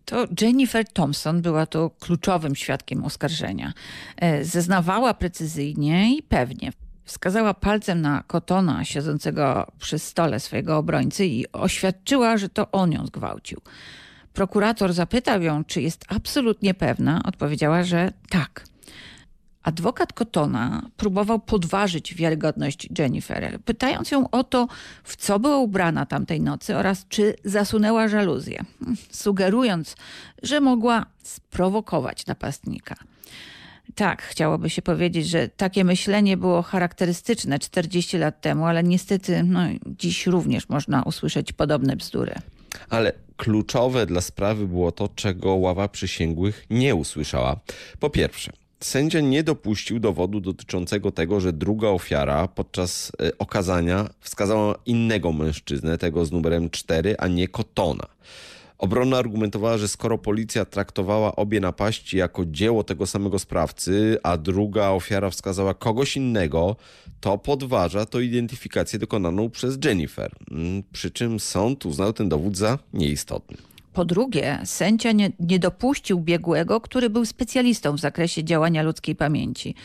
to Jennifer Thompson była to kluczowym świadkiem oskarżenia. E, zeznawała precyzyjnie i pewnie. Wskazała palcem na Kotona siedzącego przy stole swojego obrońcy i oświadczyła, że to on ją zgwałcił. Prokurator zapytał ją, czy jest absolutnie pewna. Odpowiedziała, że tak. Adwokat Kotona próbował podważyć wiarygodność Jennifer, pytając ją o to, w co była ubrana tamtej nocy oraz czy zasunęła żaluzję, sugerując, że mogła sprowokować napastnika. Tak, chciałoby się powiedzieć, że takie myślenie było charakterystyczne 40 lat temu, ale niestety no, dziś również można usłyszeć podobne bzdury. Ale kluczowe dla sprawy było to, czego ława przysięgłych nie usłyszała. Po pierwsze, sędzia nie dopuścił dowodu dotyczącego tego, że druga ofiara podczas e, okazania wskazała innego mężczyznę, tego z numerem 4, a nie Kotona. Obrona argumentowała, że skoro policja traktowała obie napaści jako dzieło tego samego sprawcy, a druga ofiara wskazała kogoś innego, to podważa to identyfikację dokonaną przez Jennifer. Mm, przy czym sąd uznał ten dowód za nieistotny. Po drugie, sędzia nie, nie, dopuścił biegłego, który był specjalistą w zakresie działania ludzkiej pamięci.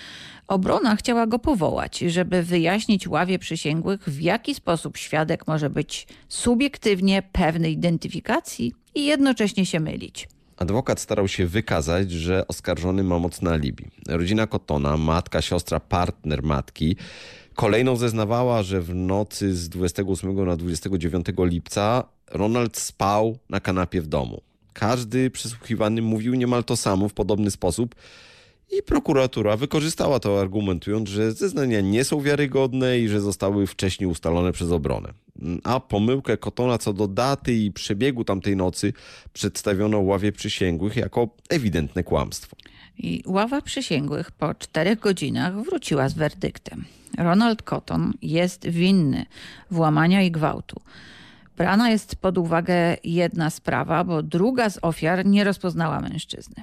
Obrona chciała go powołać, żeby wyjaśnić ławie przysięgłych, w jaki sposób świadek może być subiektywnie pewny identyfikacji i jednocześnie się mylić. Adwokat starał się wykazać, że oskarżony ma mocne alibi. Rodzina Kotona, matka, siostra, partner matki kolejną zeznawała, że w nocy z 28 na 29 lipca Ronald spał na kanapie w domu. Każdy przesłuchiwany mówił niemal to samo w podobny sposób, i prokuratura wykorzystała to argumentując, że zeznania nie są wiarygodne i że zostały wcześniej ustalone przez obronę. A pomyłkę Kotona co do daty i przebiegu tamtej nocy przedstawiono ławie przysięgłych jako ewidentne kłamstwo. I ława przysięgłych po czterech godzinach wróciła z werdyktem. Ronald Cotton jest winny włamania i gwałtu. Brana jest pod uwagę jedna sprawa, bo druga z ofiar nie rozpoznała mężczyzny.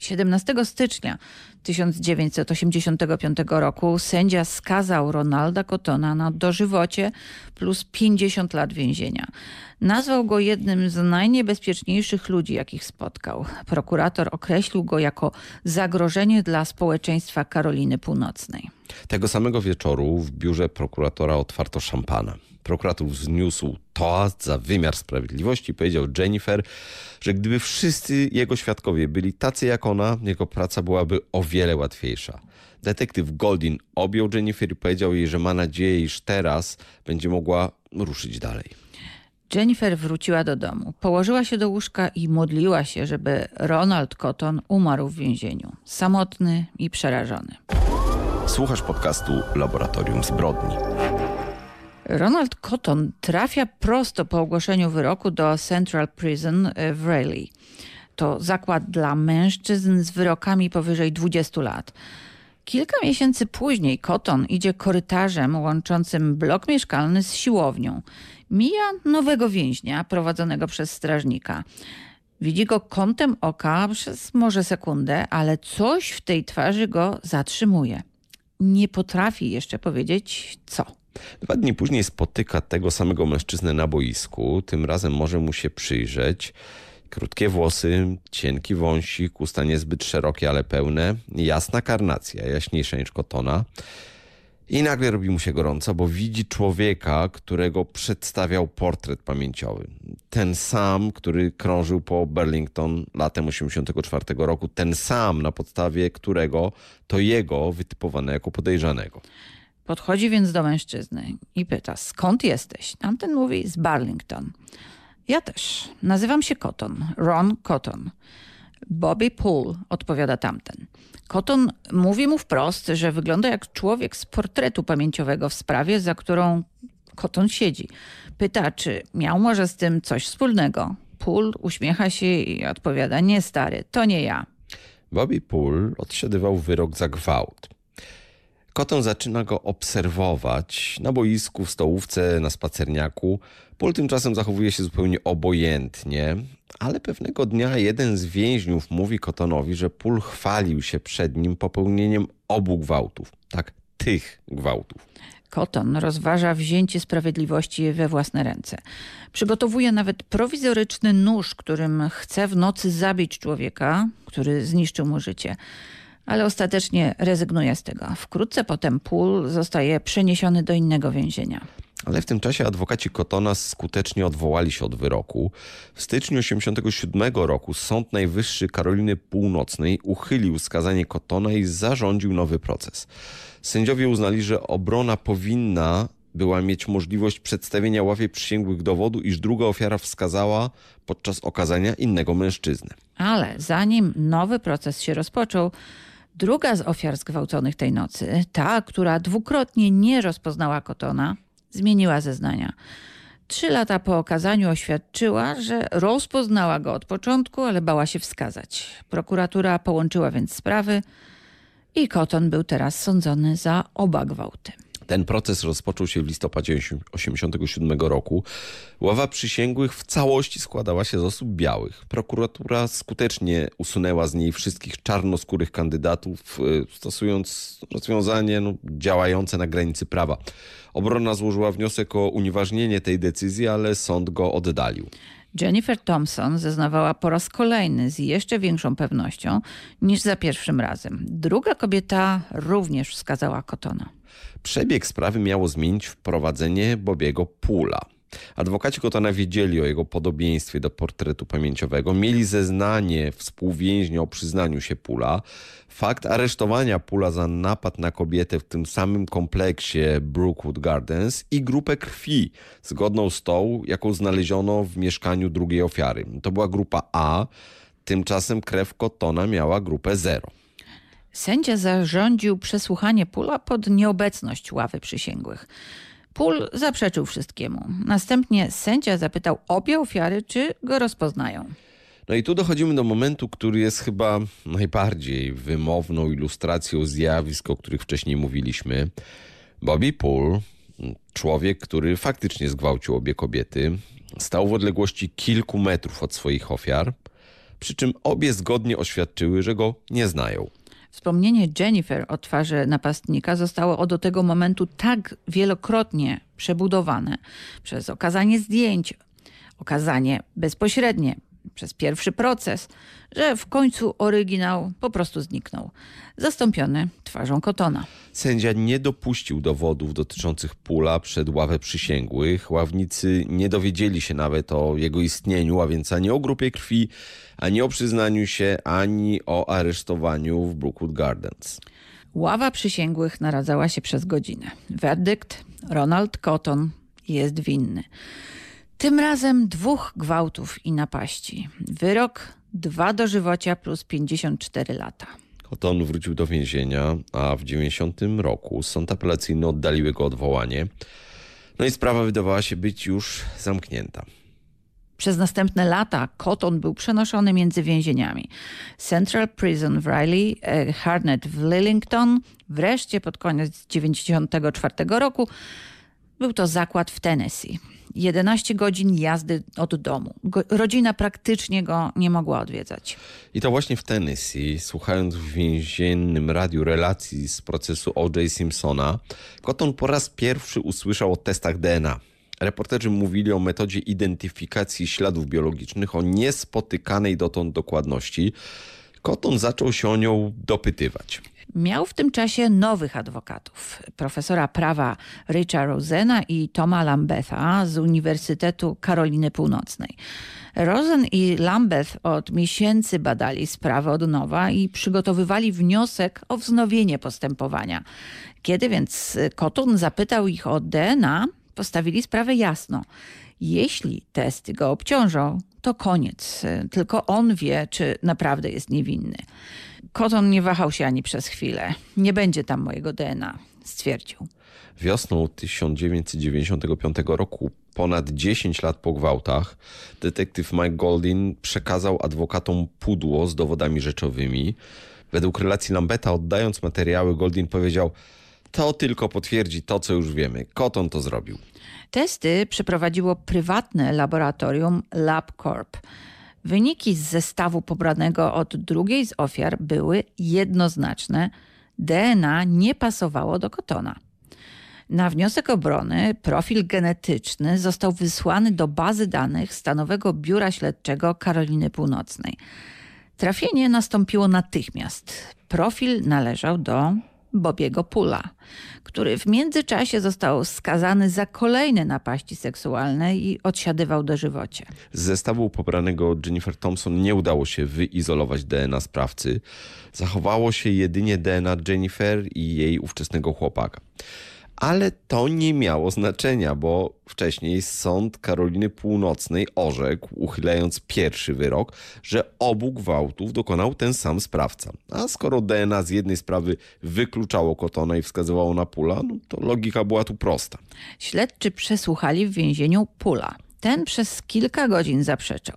17 stycznia 1985 roku sędzia skazał Ronalda Cotona na dożywocie plus 50 lat więzienia. Nazwał go jednym z najniebezpieczniejszych ludzi, jakich spotkał. Prokurator określił go jako zagrożenie dla społeczeństwa Karoliny Północnej. Tego samego wieczoru w biurze prokuratora otwarto szampana. Prokurator wzniósł toast za wymiar sprawiedliwości i powiedział Jennifer, że gdyby wszyscy jego świadkowie byli tacy jak ona, jego praca byłaby o wiele łatwiejsza. Detektyw Goldin objął Jennifer i powiedział jej, że ma nadzieję, iż teraz będzie mogła ruszyć dalej. Jennifer wróciła do domu, położyła się do łóżka i modliła się, żeby Ronald Cotton umarł w więzieniu. Samotny i przerażony. Słuchasz podcastu Laboratorium Zbrodni. Ronald Cotton trafia prosto po ogłoszeniu wyroku do Central Prison w Raleigh. To zakład dla mężczyzn z wyrokami powyżej 20 lat. Kilka miesięcy później Cotton idzie korytarzem łączącym blok mieszkalny z siłownią. Mija nowego więźnia prowadzonego przez strażnika. Widzi go kątem oka przez może sekundę, ale coś w tej twarzy go zatrzymuje. Nie potrafi jeszcze powiedzieć co. Dwa dni później spotyka tego samego mężczyznę na boisku. Tym razem może mu się przyjrzeć. Krótkie włosy, cienki wąsik, usta niezbyt szerokie, ale pełne, jasna karnacja, jaśniejsza niż kotona. I nagle robi mu się gorąco, bo widzi człowieka, którego przedstawiał portret pamięciowy. Ten sam, który krążył po Burlington latem 1984 roku. Ten sam, na podstawie którego to jego wytypowano jako podejrzanego. Podchodzi więc do mężczyzny i pyta, skąd jesteś? Tamten mówi, z Burlington. Ja też. Nazywam się Cotton. Ron Cotton. Bobby Poole, odpowiada tamten. Cotton mówi mu wprost, że wygląda jak człowiek z portretu pamięciowego w sprawie, za którą Cotton siedzi. Pyta, czy miał może z tym coś wspólnego. Poole uśmiecha się i odpowiada, nie stary, to nie ja. Bobby Poole odsiadywał wyrok za gwałt. Koton zaczyna go obserwować na boisku, w stołówce, na spacerniaku. Pól tymczasem zachowuje się zupełnie obojętnie, ale pewnego dnia jeden z więźniów mówi Kotonowi, że Pól chwalił się przed nim popełnieniem obu gwałtów. Tak, tych gwałtów. Koton rozważa wzięcie sprawiedliwości we własne ręce. Przygotowuje nawet prowizoryczny nóż, którym chce w nocy zabić człowieka, który zniszczył mu życie ale ostatecznie rezygnuje z tego. Wkrótce potem Pool zostaje przeniesiony do innego więzienia. Ale w tym czasie adwokaci Kotona skutecznie odwołali się od wyroku. W styczniu 1987 roku Sąd Najwyższy Karoliny Północnej uchylił skazanie Kotona i zarządził nowy proces. Sędziowie uznali, że obrona powinna była mieć możliwość przedstawienia ławie przysięgłych dowodu, iż druga ofiara wskazała podczas okazania innego mężczyznę. Ale zanim nowy proces się rozpoczął, Druga z ofiar zgwałconych tej nocy, ta, która dwukrotnie nie rozpoznała Kotona, zmieniła zeznania. Trzy lata po okazaniu oświadczyła, że rozpoznała go od początku, ale bała się wskazać. Prokuratura połączyła więc sprawy i Koton był teraz sądzony za oba gwałty. Ten proces rozpoczął się w listopadzie 1987 roku. Ława przysięgłych w całości składała się z osób białych. Prokuratura skutecznie usunęła z niej wszystkich czarnoskórych kandydatów, e, stosując rozwiązanie no, działające na granicy prawa. Obrona złożyła wniosek o unieważnienie tej decyzji, ale sąd go oddalił. Jennifer Thompson zeznawała po raz kolejny z jeszcze większą pewnością niż za pierwszym razem. Druga kobieta również wskazała Kotona. Przebieg sprawy miało zmienić wprowadzenie Bobiego Pula. Adwokaci Kotona wiedzieli o jego podobieństwie do portretu pamięciowego, mieli zeznanie współwięźnia o przyznaniu się Pula. Fakt aresztowania Pula za napad na kobietę w tym samym kompleksie Brookwood Gardens i grupę krwi zgodną z tą, jaką znaleziono w mieszkaniu drugiej ofiary. To była grupa A, tymczasem krew Kotona miała grupę 0. Sędzia zarządził przesłuchanie Pula pod nieobecność ławy przysięgłych. Pól zaprzeczył wszystkiemu. Następnie sędzia zapytał obie ofiary, czy go rozpoznają. No i tu dochodzimy do momentu, który jest chyba najbardziej wymowną ilustracją zjawisk, o których wcześniej mówiliśmy. Bobby Poole, człowiek, który faktycznie zgwałcił obie kobiety, stał w odległości kilku metrów od swoich ofiar. przy czym obie zgodnie oświadczyły, że go nie znają. Wspomnienie Jennifer o twarzy napastnika zostało do tego momentu tak wielokrotnie przebudowane przez okazanie zdjęć, okazanie bezpośrednie, przez pierwszy proces, że w końcu oryginał po prostu zniknął, zastąpiony twarzą Kotona. Sędzia nie dopuścił dowodów dotyczących Pula przed ławę przysięgłych. Ławnicy nie dowiedzieli się nawet o jego istnieniu, a więc ani o grupie krwi, ani o przyznaniu się, ani o aresztowaniu w Brookwood Gardens. Ława przysięgłych naradzała się przez godzinę. Werdykt Ronald Cotton jest winny. Tym razem dwóch gwałtów i napaści. Wyrok dwa dożywocia plus 54 lata. Cotton wrócił do więzienia, a w 90 roku sąd apelacyjny oddalił jego odwołanie. No i sprawa wydawała się być już zamknięta. Przez następne lata Cotton był przenoszony między więzieniami. Central Prison w Riley, e, Harnett w Lillington. Wreszcie pod koniec 1994 roku był to zakład w Tennessee. 11 godzin jazdy od domu. Go, rodzina praktycznie go nie mogła odwiedzać. I to właśnie w Tennessee, słuchając w więziennym radiu relacji z procesu O.J. Simpsona, Cotton po raz pierwszy usłyszał o testach DNA. Reporterzy mówili o metodzie identyfikacji śladów biologicznych, o niespotykanej dotąd dokładności. Cotton zaczął się o nią dopytywać. Miał w tym czasie nowych adwokatów. Profesora prawa Richa Rosena i Toma Lambetha z Uniwersytetu Karoliny Północnej. Rosen i Lambeth od miesięcy badali sprawę od nowa i przygotowywali wniosek o wznowienie postępowania. Kiedy więc Cotton zapytał ich o DNA, postawili sprawę jasno. Jeśli testy go obciążą, to koniec. Tylko on wie, czy naprawdę jest niewinny. Koton nie wahał się ani przez chwilę. Nie będzie tam mojego DNA, stwierdził. Wiosną 1995 roku, ponad 10 lat po gwałtach, detektyw Mike Goldin przekazał adwokatom pudło z dowodami rzeczowymi. Według relacji Lambeta, oddając materiały, Goldin powiedział: To tylko potwierdzi to, co już wiemy. Koton to zrobił. Testy przeprowadziło prywatne laboratorium LabCorp. Wyniki z zestawu pobranego od drugiej z ofiar były jednoznaczne. DNA nie pasowało do kotona. Na wniosek obrony profil genetyczny został wysłany do bazy danych Stanowego Biura Śledczego Karoliny Północnej. Trafienie nastąpiło natychmiast. Profil należał do Bobiego Pula, który w międzyczasie został skazany za kolejne napaści seksualne i odsiadywał dożywocie. Z zestawu pobranego Jennifer Thompson nie udało się wyizolować DNA sprawcy. Zachowało się jedynie DNA Jennifer i jej ówczesnego chłopaka ale to nie miało znaczenia, bo wcześniej sąd Karoliny Północnej orzekł, uchylając pierwszy wyrok, że obu gwałtów dokonał ten sam sprawca. A skoro DNA z jednej sprawy wykluczało Kotona i wskazywało na Pula, no to logika była tu prosta. Śledczy przesłuchali w więzieniu Pula. Ten przez kilka godzin zaprzeczał.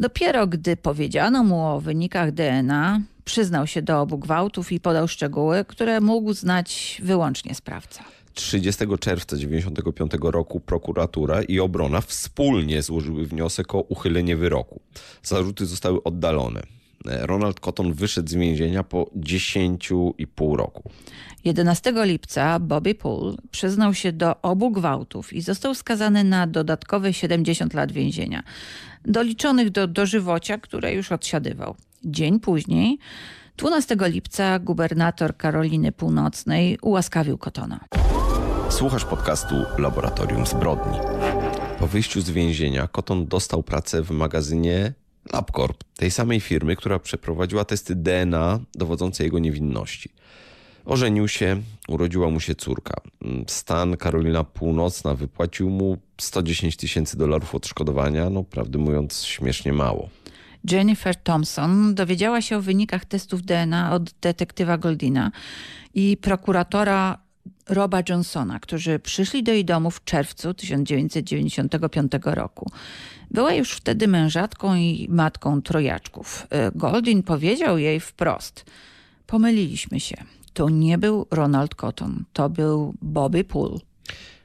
Dopiero gdy powiedziano mu o wynikach DNA, przyznał się do obu gwałtów i podał szczegóły, które mógł znać wyłącznie sprawca. 30 czerwca 1995 roku prokuratura i obrona wspólnie złożyły wniosek o uchylenie wyroku. Zarzuty zostały oddalone. Ronald Cotton wyszedł z więzienia po 10,5 roku. 11 lipca Bobby Poole przyznał się do obu gwałtów i został skazany na dodatkowe 70 lat więzienia, doliczonych do dożywocia, które już odsiadywał. Dzień później 12 lipca gubernator Karoliny Północnej ułaskawił Kotona. Słuchasz podcastu Laboratorium Zbrodni. Po wyjściu z więzienia Koton dostał pracę w magazynie LabCorp, tej samej firmy, która przeprowadziła testy DNA dowodzące jego niewinności. Ożenił się, urodziła mu się córka. Stan Karolina Północna wypłacił mu 110 tysięcy dolarów odszkodowania, no prawdę mówiąc śmiesznie mało. Jennifer Thompson dowiedziała się o wynikach testów DNA od detektywa Goldina i prokuratora Roba Johnsona, którzy przyszli do jej domu w czerwcu 1995 roku. Była już wtedy mężatką i matką trojaczków. E, Goldin powiedział jej wprost: Pomyliliśmy się. To nie był Ronald Cotton, to był Bobby Poole.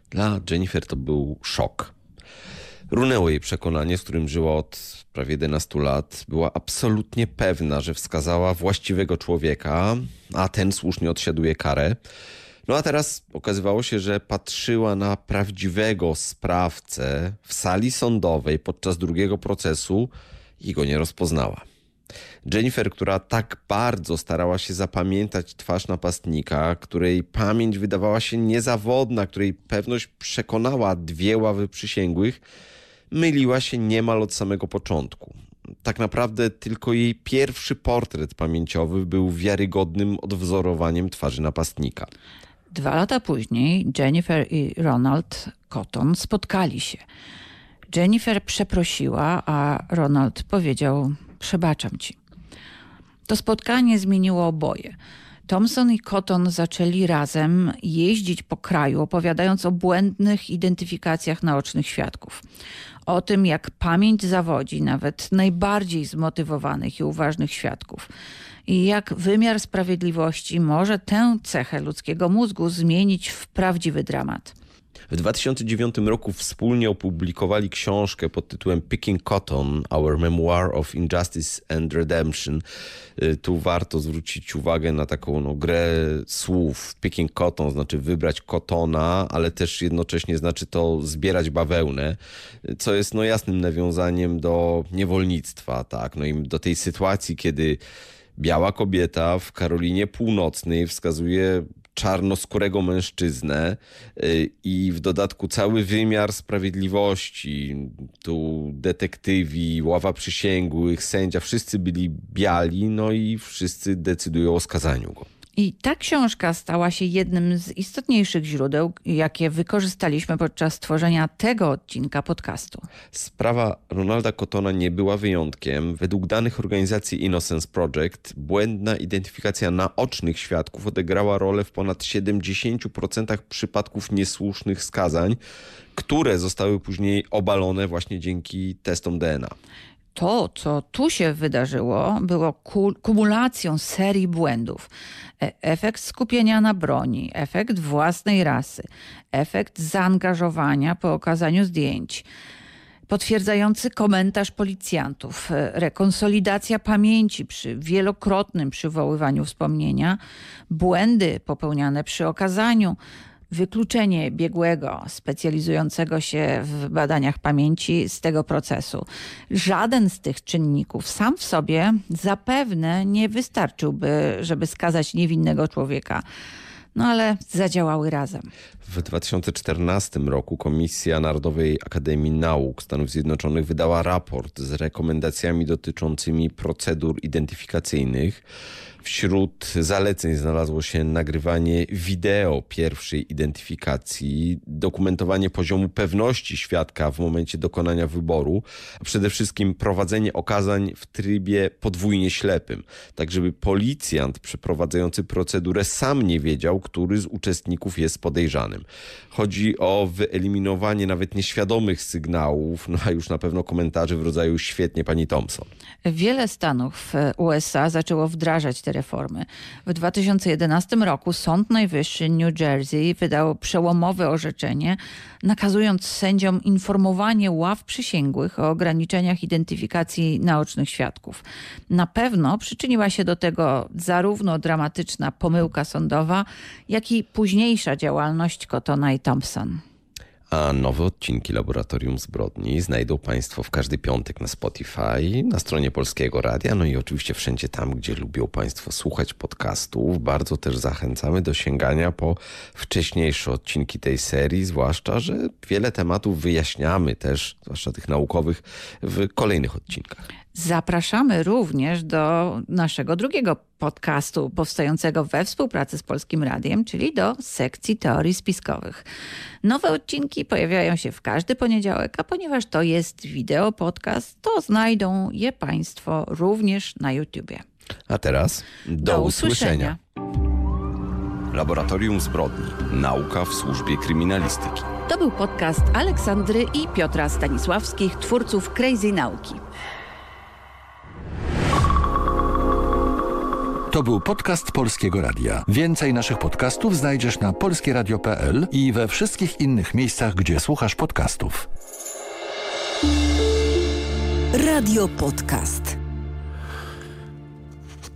Dla Jennifer to był szok. Runęło jej przekonanie, z którym żyła od prawie 11 lat. Była absolutnie pewna, że wskazała właściwego człowieka, a ten słusznie odsiaduje karę. No a teraz okazywało się, że patrzyła na prawdziwego sprawcę w sali sądowej podczas drugiego procesu i go nie rozpoznała. Jennifer, która tak bardzo starała się zapamiętać twarz napastnika, której pamięć wydawała się niezawodna, której pewność przekonała dwie ławy przysięgłych, myliła się niemal od samego początku. Tak naprawdę tylko jej pierwszy portret pamięciowy był wiarygodnym odwzorowaniem twarzy napastnika. Dwa lata później Jennifer i Ronald Cotton spotkali się. Jennifer przeprosiła, a Ronald powiedział: Przebaczam ci. To spotkanie zmieniło oboje. Thompson i Cotton zaczęli razem jeździć po kraju, opowiadając o błędnych identyfikacjach naocznych świadków. O tym, jak pamięć zawodzi nawet najbardziej zmotywowanych i uważnych świadków. I jak wymiar sprawiedliwości może tę cechę ludzkiego mózgu zmienić w prawdziwy dramat. W 2009 roku wspólnie opublikowali książkę pod tytułem Picking Cotton, Our Memoir of Injustice and Redemption. Y, tu warto zwrócić uwagę na taką no, grę słów. Picking Cotton znaczy wybrać kotona, ale też jednocześnie znaczy to zbierać bawełnę, co jest no, jasnym nawiązaniem do niewolnictwa, tak? no i do tej sytuacji, kiedy biała kobieta w Karolinie Północnej wskazuje czarnoskórego mężczyznę y, i w dodatku cały wymiar sprawiedliwości, tu detektywi, ława przysięgłych, sędzia, wszyscy byli biali, no i wszyscy decydują o skazaniu go. I ta książka stała się jednym z istotniejszych źródeł, jakie wykorzystaliśmy podczas tworzenia tego odcinka podcastu. Sprawa Ronalda Cottona nie była wyjątkiem. Według danych organizacji Innocence Project błędna identyfikacja naocznych świadków odegrała rolę w ponad 70% przypadków niesłusznych skazań, które zostały później obalone właśnie dzięki testom DNA to, co tu się wydarzyło, było kumulacją serii błędów. E, efekt skupienia na broni, efekt własnej rasy, efekt zaangażowania po okazaniu zdjęć potwierdzający komentarz policjantów, e, rekonsolidacja pamięci przy wielokrotnym przywoływaniu wspomnienia, błędy popełniane przy okazaniu, wykluczenie biegłego specjalizującego się w badaniach pamięci z tego procesu. Żaden z tych czynników sam w sobie zapewne nie wystarczyłby, żeby skazać niewinnego człowieka. No ale zadziałały razem. W 2014 roku Komisja Narodowej Akademii Nauk Stanów Zjednoczonych wydała raport z rekomendacjami dotyczącymi procedur identyfikacyjnych. Wśród zaleceń znalazło się nagrywanie wideo pierwszej identyfikacji, dokumentowanie poziomu pewności świadka w momencie dokonania wyboru, a przede wszystkim prowadzenie okazań w trybie podwójnie ślepym, tak żeby policjant przeprowadzający procedurę sam nie wiedział, który z uczestników jest podejrzanym. Chodzi o wyeliminowanie nawet nieświadomych sygnałów, no a już na pewno komentarzy w rodzaju świetnie pani Thompson. Wiele stanów USA zaczęło wdrażać te reformy. W 2011 roku Sąd Najwyższy New Jersey wydał przełomowe orzeczenie, nakazując sędziom informowanie ław przysięgłych o ograniczeniach identyfikacji naocznych świadków. Na pewno przyczyniła się do tego zarówno dramatyczna pomyłka sądowa, jak i późniejsza działalność Cottona i Thompson. A nowe odcinki Laboratorium Zbrodni znajdą Państwo w każdy piątek na Spotify, na stronie Polskiego Radia, no i oczywiście wszędzie tam, gdzie lubią Państwo słuchać podcastów. Bardzo też zachęcamy do sięgania po wcześniejsze odcinki tej serii, zwłaszcza, że wiele tematów wyjaśniamy też, zwłaszcza tych naukowych, w kolejnych odcinkach. Zapraszamy również do naszego drugiego podcastu powstającego we współpracy z Polskim Radiem, czyli do sekcji teorii spiskowych. Nowe odcinki pojawiają się w każdy poniedziałek, a ponieważ to jest wideo podcast, to znajdą je Państwo również na YouTubie. A teraz do, do usłyszenia. usłyszenia. Laboratorium Zbrodni. Nauka w służbie kryminalistyki. To był podcast Aleksandry i Piotra Stanisławskich, twórców Crazy Nauki. To był podcast Polskiego Radia. Więcej naszych podcastów znajdziesz na polskieradio.pl i we wszystkich innych miejscach, gdzie słuchasz podcastów. Radio Podcast.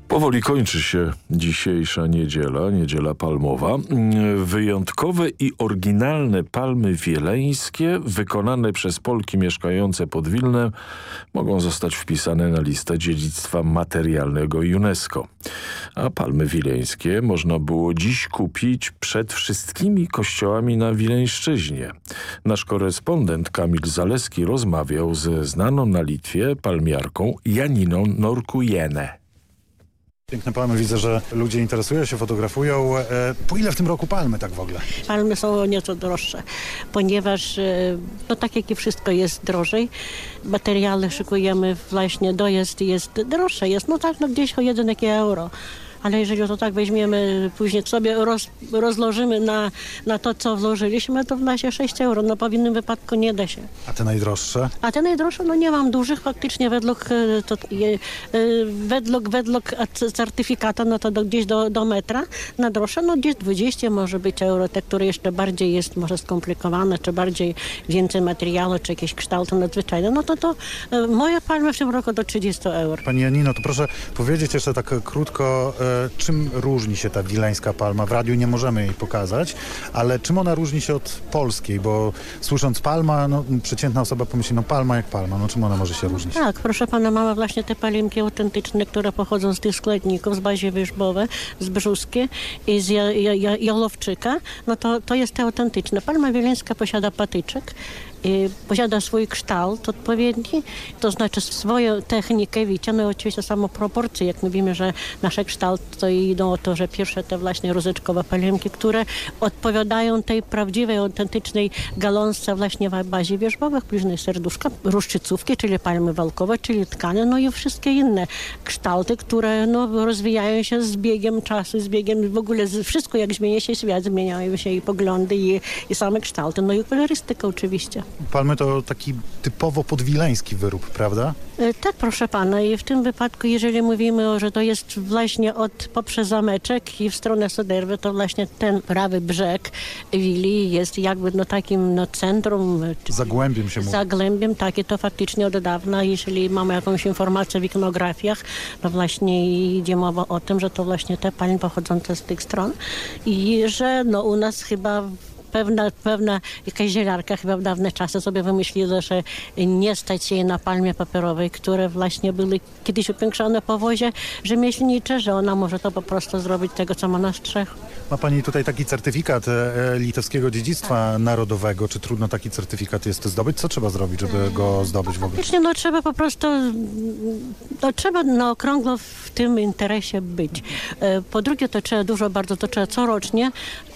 Powoli kończy się dzisiejsza niedziela, niedziela palmowa. Wyjątkowe i oryginalne palmy wieleńskie wykonane przez Polki mieszkające pod Wilnem mogą zostać wpisane na listę dziedzictwa materialnego UNESCO. A palmy wileńskie można było dziś kupić przed wszystkimi kościołami na Wileńszczyźnie. Nasz korespondent Kamil Zaleski rozmawiał ze znaną na Litwie palmiarką Janiną Norkujenę. Piękne palmy, widzę, że ludzie interesują się, fotografują. E, po ile w tym roku palmy tak w ogóle? Palmy są nieco droższe, ponieważ e, no tak jak i wszystko jest drożej, materiały szykujemy właśnie, dojazd jest droższe, jest no tak no gdzieś o 1 euro ale jeżeli to tak weźmiemy, później sobie roz, rozłożymy na, na to, co włożyliśmy, to w nasie 6 euro. No po innym wypadku nie da się. A te najdroższe? A te najdroższe, no nie mam dużych faktycznie według, e, to, je, według, według certyfikata, no to do, gdzieś do, do metra. Najdroższe, no gdzieś 20 może być euro, te, które jeszcze bardziej jest może skomplikowane, czy bardziej więcej materiału, czy jakieś kształty nadzwyczajne, no to to e, moje palmy w tym roku do 30 euro. Pani Janino, to proszę powiedzieć jeszcze tak krótko, czym różni się ta wileńska palma? W radiu nie możemy jej pokazać, ale czym ona różni się od polskiej? Bo słysząc palma, no, przeciętna osoba pomyśli, no palma jak palma, no czym ona może się różnić? Tak, proszę pana, mamy właśnie te palinki autentyczne, które pochodzą z tych składników, z bazie wierzbowe, z brzuskie i z jolowczyka. No to, to jest te autentyczne. Palma wileńska posiada patyczek, posiada swój kształt odpowiedni, to znaczy swoją technikę wicia, no oczywiście samo proporcje, jak mówimy, że nasze kształty to idą o to, że pierwsze te właśnie rózeczkowe palemki, które odpowiadają tej prawdziwej, autentycznej galązce właśnie w bazie wierzbowych, później serduszka, ruszczycówki, czyli palmy walkowe, czyli tkane, no i wszystkie inne kształty, które no, rozwijają się z biegiem czasu, z biegiem w ogóle wszystko jak zmienia się świat, zmieniają się i poglądy i, i same kształty, no i kolorystyka oczywiście. Palmy to taki typowo podwileński wyrób, prawda? E, tak, proszę pana. I w tym wypadku, jeżeli mówimy, że to jest właśnie od poprzez zameczek i w stronę Soderwy, to właśnie ten prawy brzeg Wili jest jakby no takim no, centrum. Zagłębiem się mówi. Zagłębiem, tak. I to faktycznie od dawna, jeśli mamy jakąś informację w ikonografiach, to właśnie idzie mowa o tym, że to właśnie te palmy pochodzące z tych stron i że no u nas chyba pewna, pewna jakaś zielarka chyba w dawne czasy sobie wymyśliła, że nie stać jej na palmie papierowej, które właśnie były kiedyś upiększone po wozie rzemieślnicze, że ona może to po prostu zrobić tego, co ma na strzech. Ma Pani tutaj taki certyfikat e, litewskiego dziedzictwa tak. narodowego. Czy trudno taki certyfikat jest zdobyć? Co trzeba zrobić, żeby go zdobyć w ogóle? No trzeba po prostu, no trzeba na okrągło w tym interesie być. E, po drugie, to trzeba dużo bardzo, to trzeba corocznie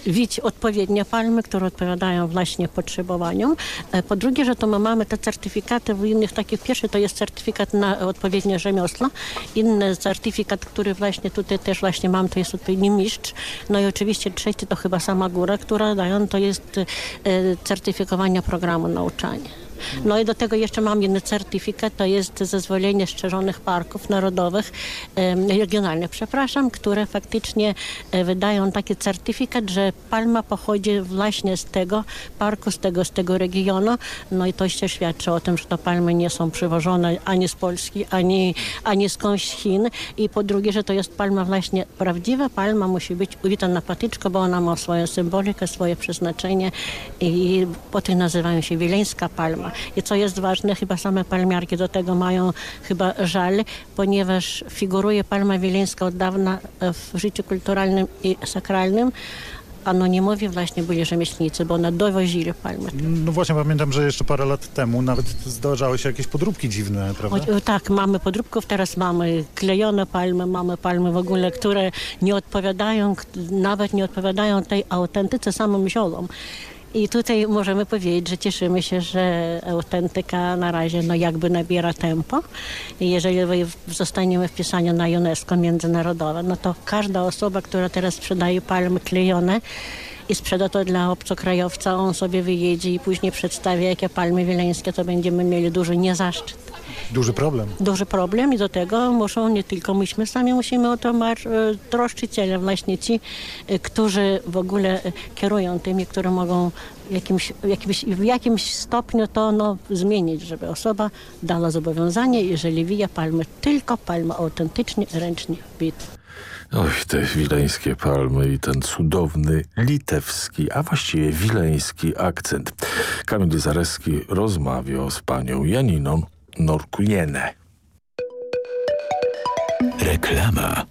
wić odpowiednie palmy, które odpowiadają właśnie potrzebowaniom. E, po drugie, że to my mamy te certyfikaty w innych takich, pierwszy to jest certyfikat na odpowiednie rzemiosło, inny certyfikat, który właśnie tutaj też właśnie mam, to jest odpowiedni mistrz, no i oczywiście trzeci to chyba sama góra, która dają, to jest e, certyfikowanie programu nauczania. No i do tego jeszcze mam jeden certyfikat, to jest zezwolenie szczerzonych parków narodowych, regionalnych, przepraszam, które faktycznie e, wydają taki certyfikat, że palma pochodzi właśnie z tego parku, z tego, z tego regionu. No i to jeszcze świadczy o tym, że to palmy nie są przywożone ani z Polski, ani, ani skądś z Chin. I po drugie, że to jest palma właśnie prawdziwa. Palma musi być uwita na patyczko, bo ona ma swoją symbolikę, swoje przeznaczenie i po tym nazywają się wileńska palma. I co jest ważne, chyba same palmiarki do tego mają chyba żal, ponieważ figuruje palma wileńska od dawna w życiu kulturalnym i sakralnym anonimowi właśnie byli rzemieślnicy, bo one dowozili palmy. No właśnie pamiętam, że jeszcze parę lat temu nawet zdarzały się jakieś podróbki dziwne, prawda? O, tak, mamy podróbków, teraz mamy klejone palmy, mamy palmy w ogóle, które nie odpowiadają, nawet nie odpowiadają tej autentyce samym ziolom. I tutaj możemy powiedzieć, że cieszymy się, że autentyka na razie no jakby nabiera tempo. I jeżeli zostaniemy wpisani na UNESCO międzynarodowe, no to każda osoba, która teraz sprzedaje palmy klejone, i sprzeda to dla obcokrajowca, on sobie wyjedzie i później przedstawia, jakie palmy wileńskie, to będziemy mieli duży niezaszczyt. Duży problem. Duży problem i do tego muszą nie tylko myśmy sami musimy o to e, troszczyć, ale właśnie ci, e, którzy w ogóle e, kierują tymi, które mogą jakimś, jakimś, w jakimś stopniu to no, zmienić, żeby osoba dała zobowiązanie, jeżeli wija palmę, tylko palma autentycznie ręcznie bita. Oj, te wileńskie palmy i ten cudowny litewski, a właściwie wileński akcent. Kamil Zareski rozmawiał z panią Janiną Norkujene. Reklama.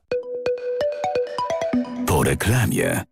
Reklamie.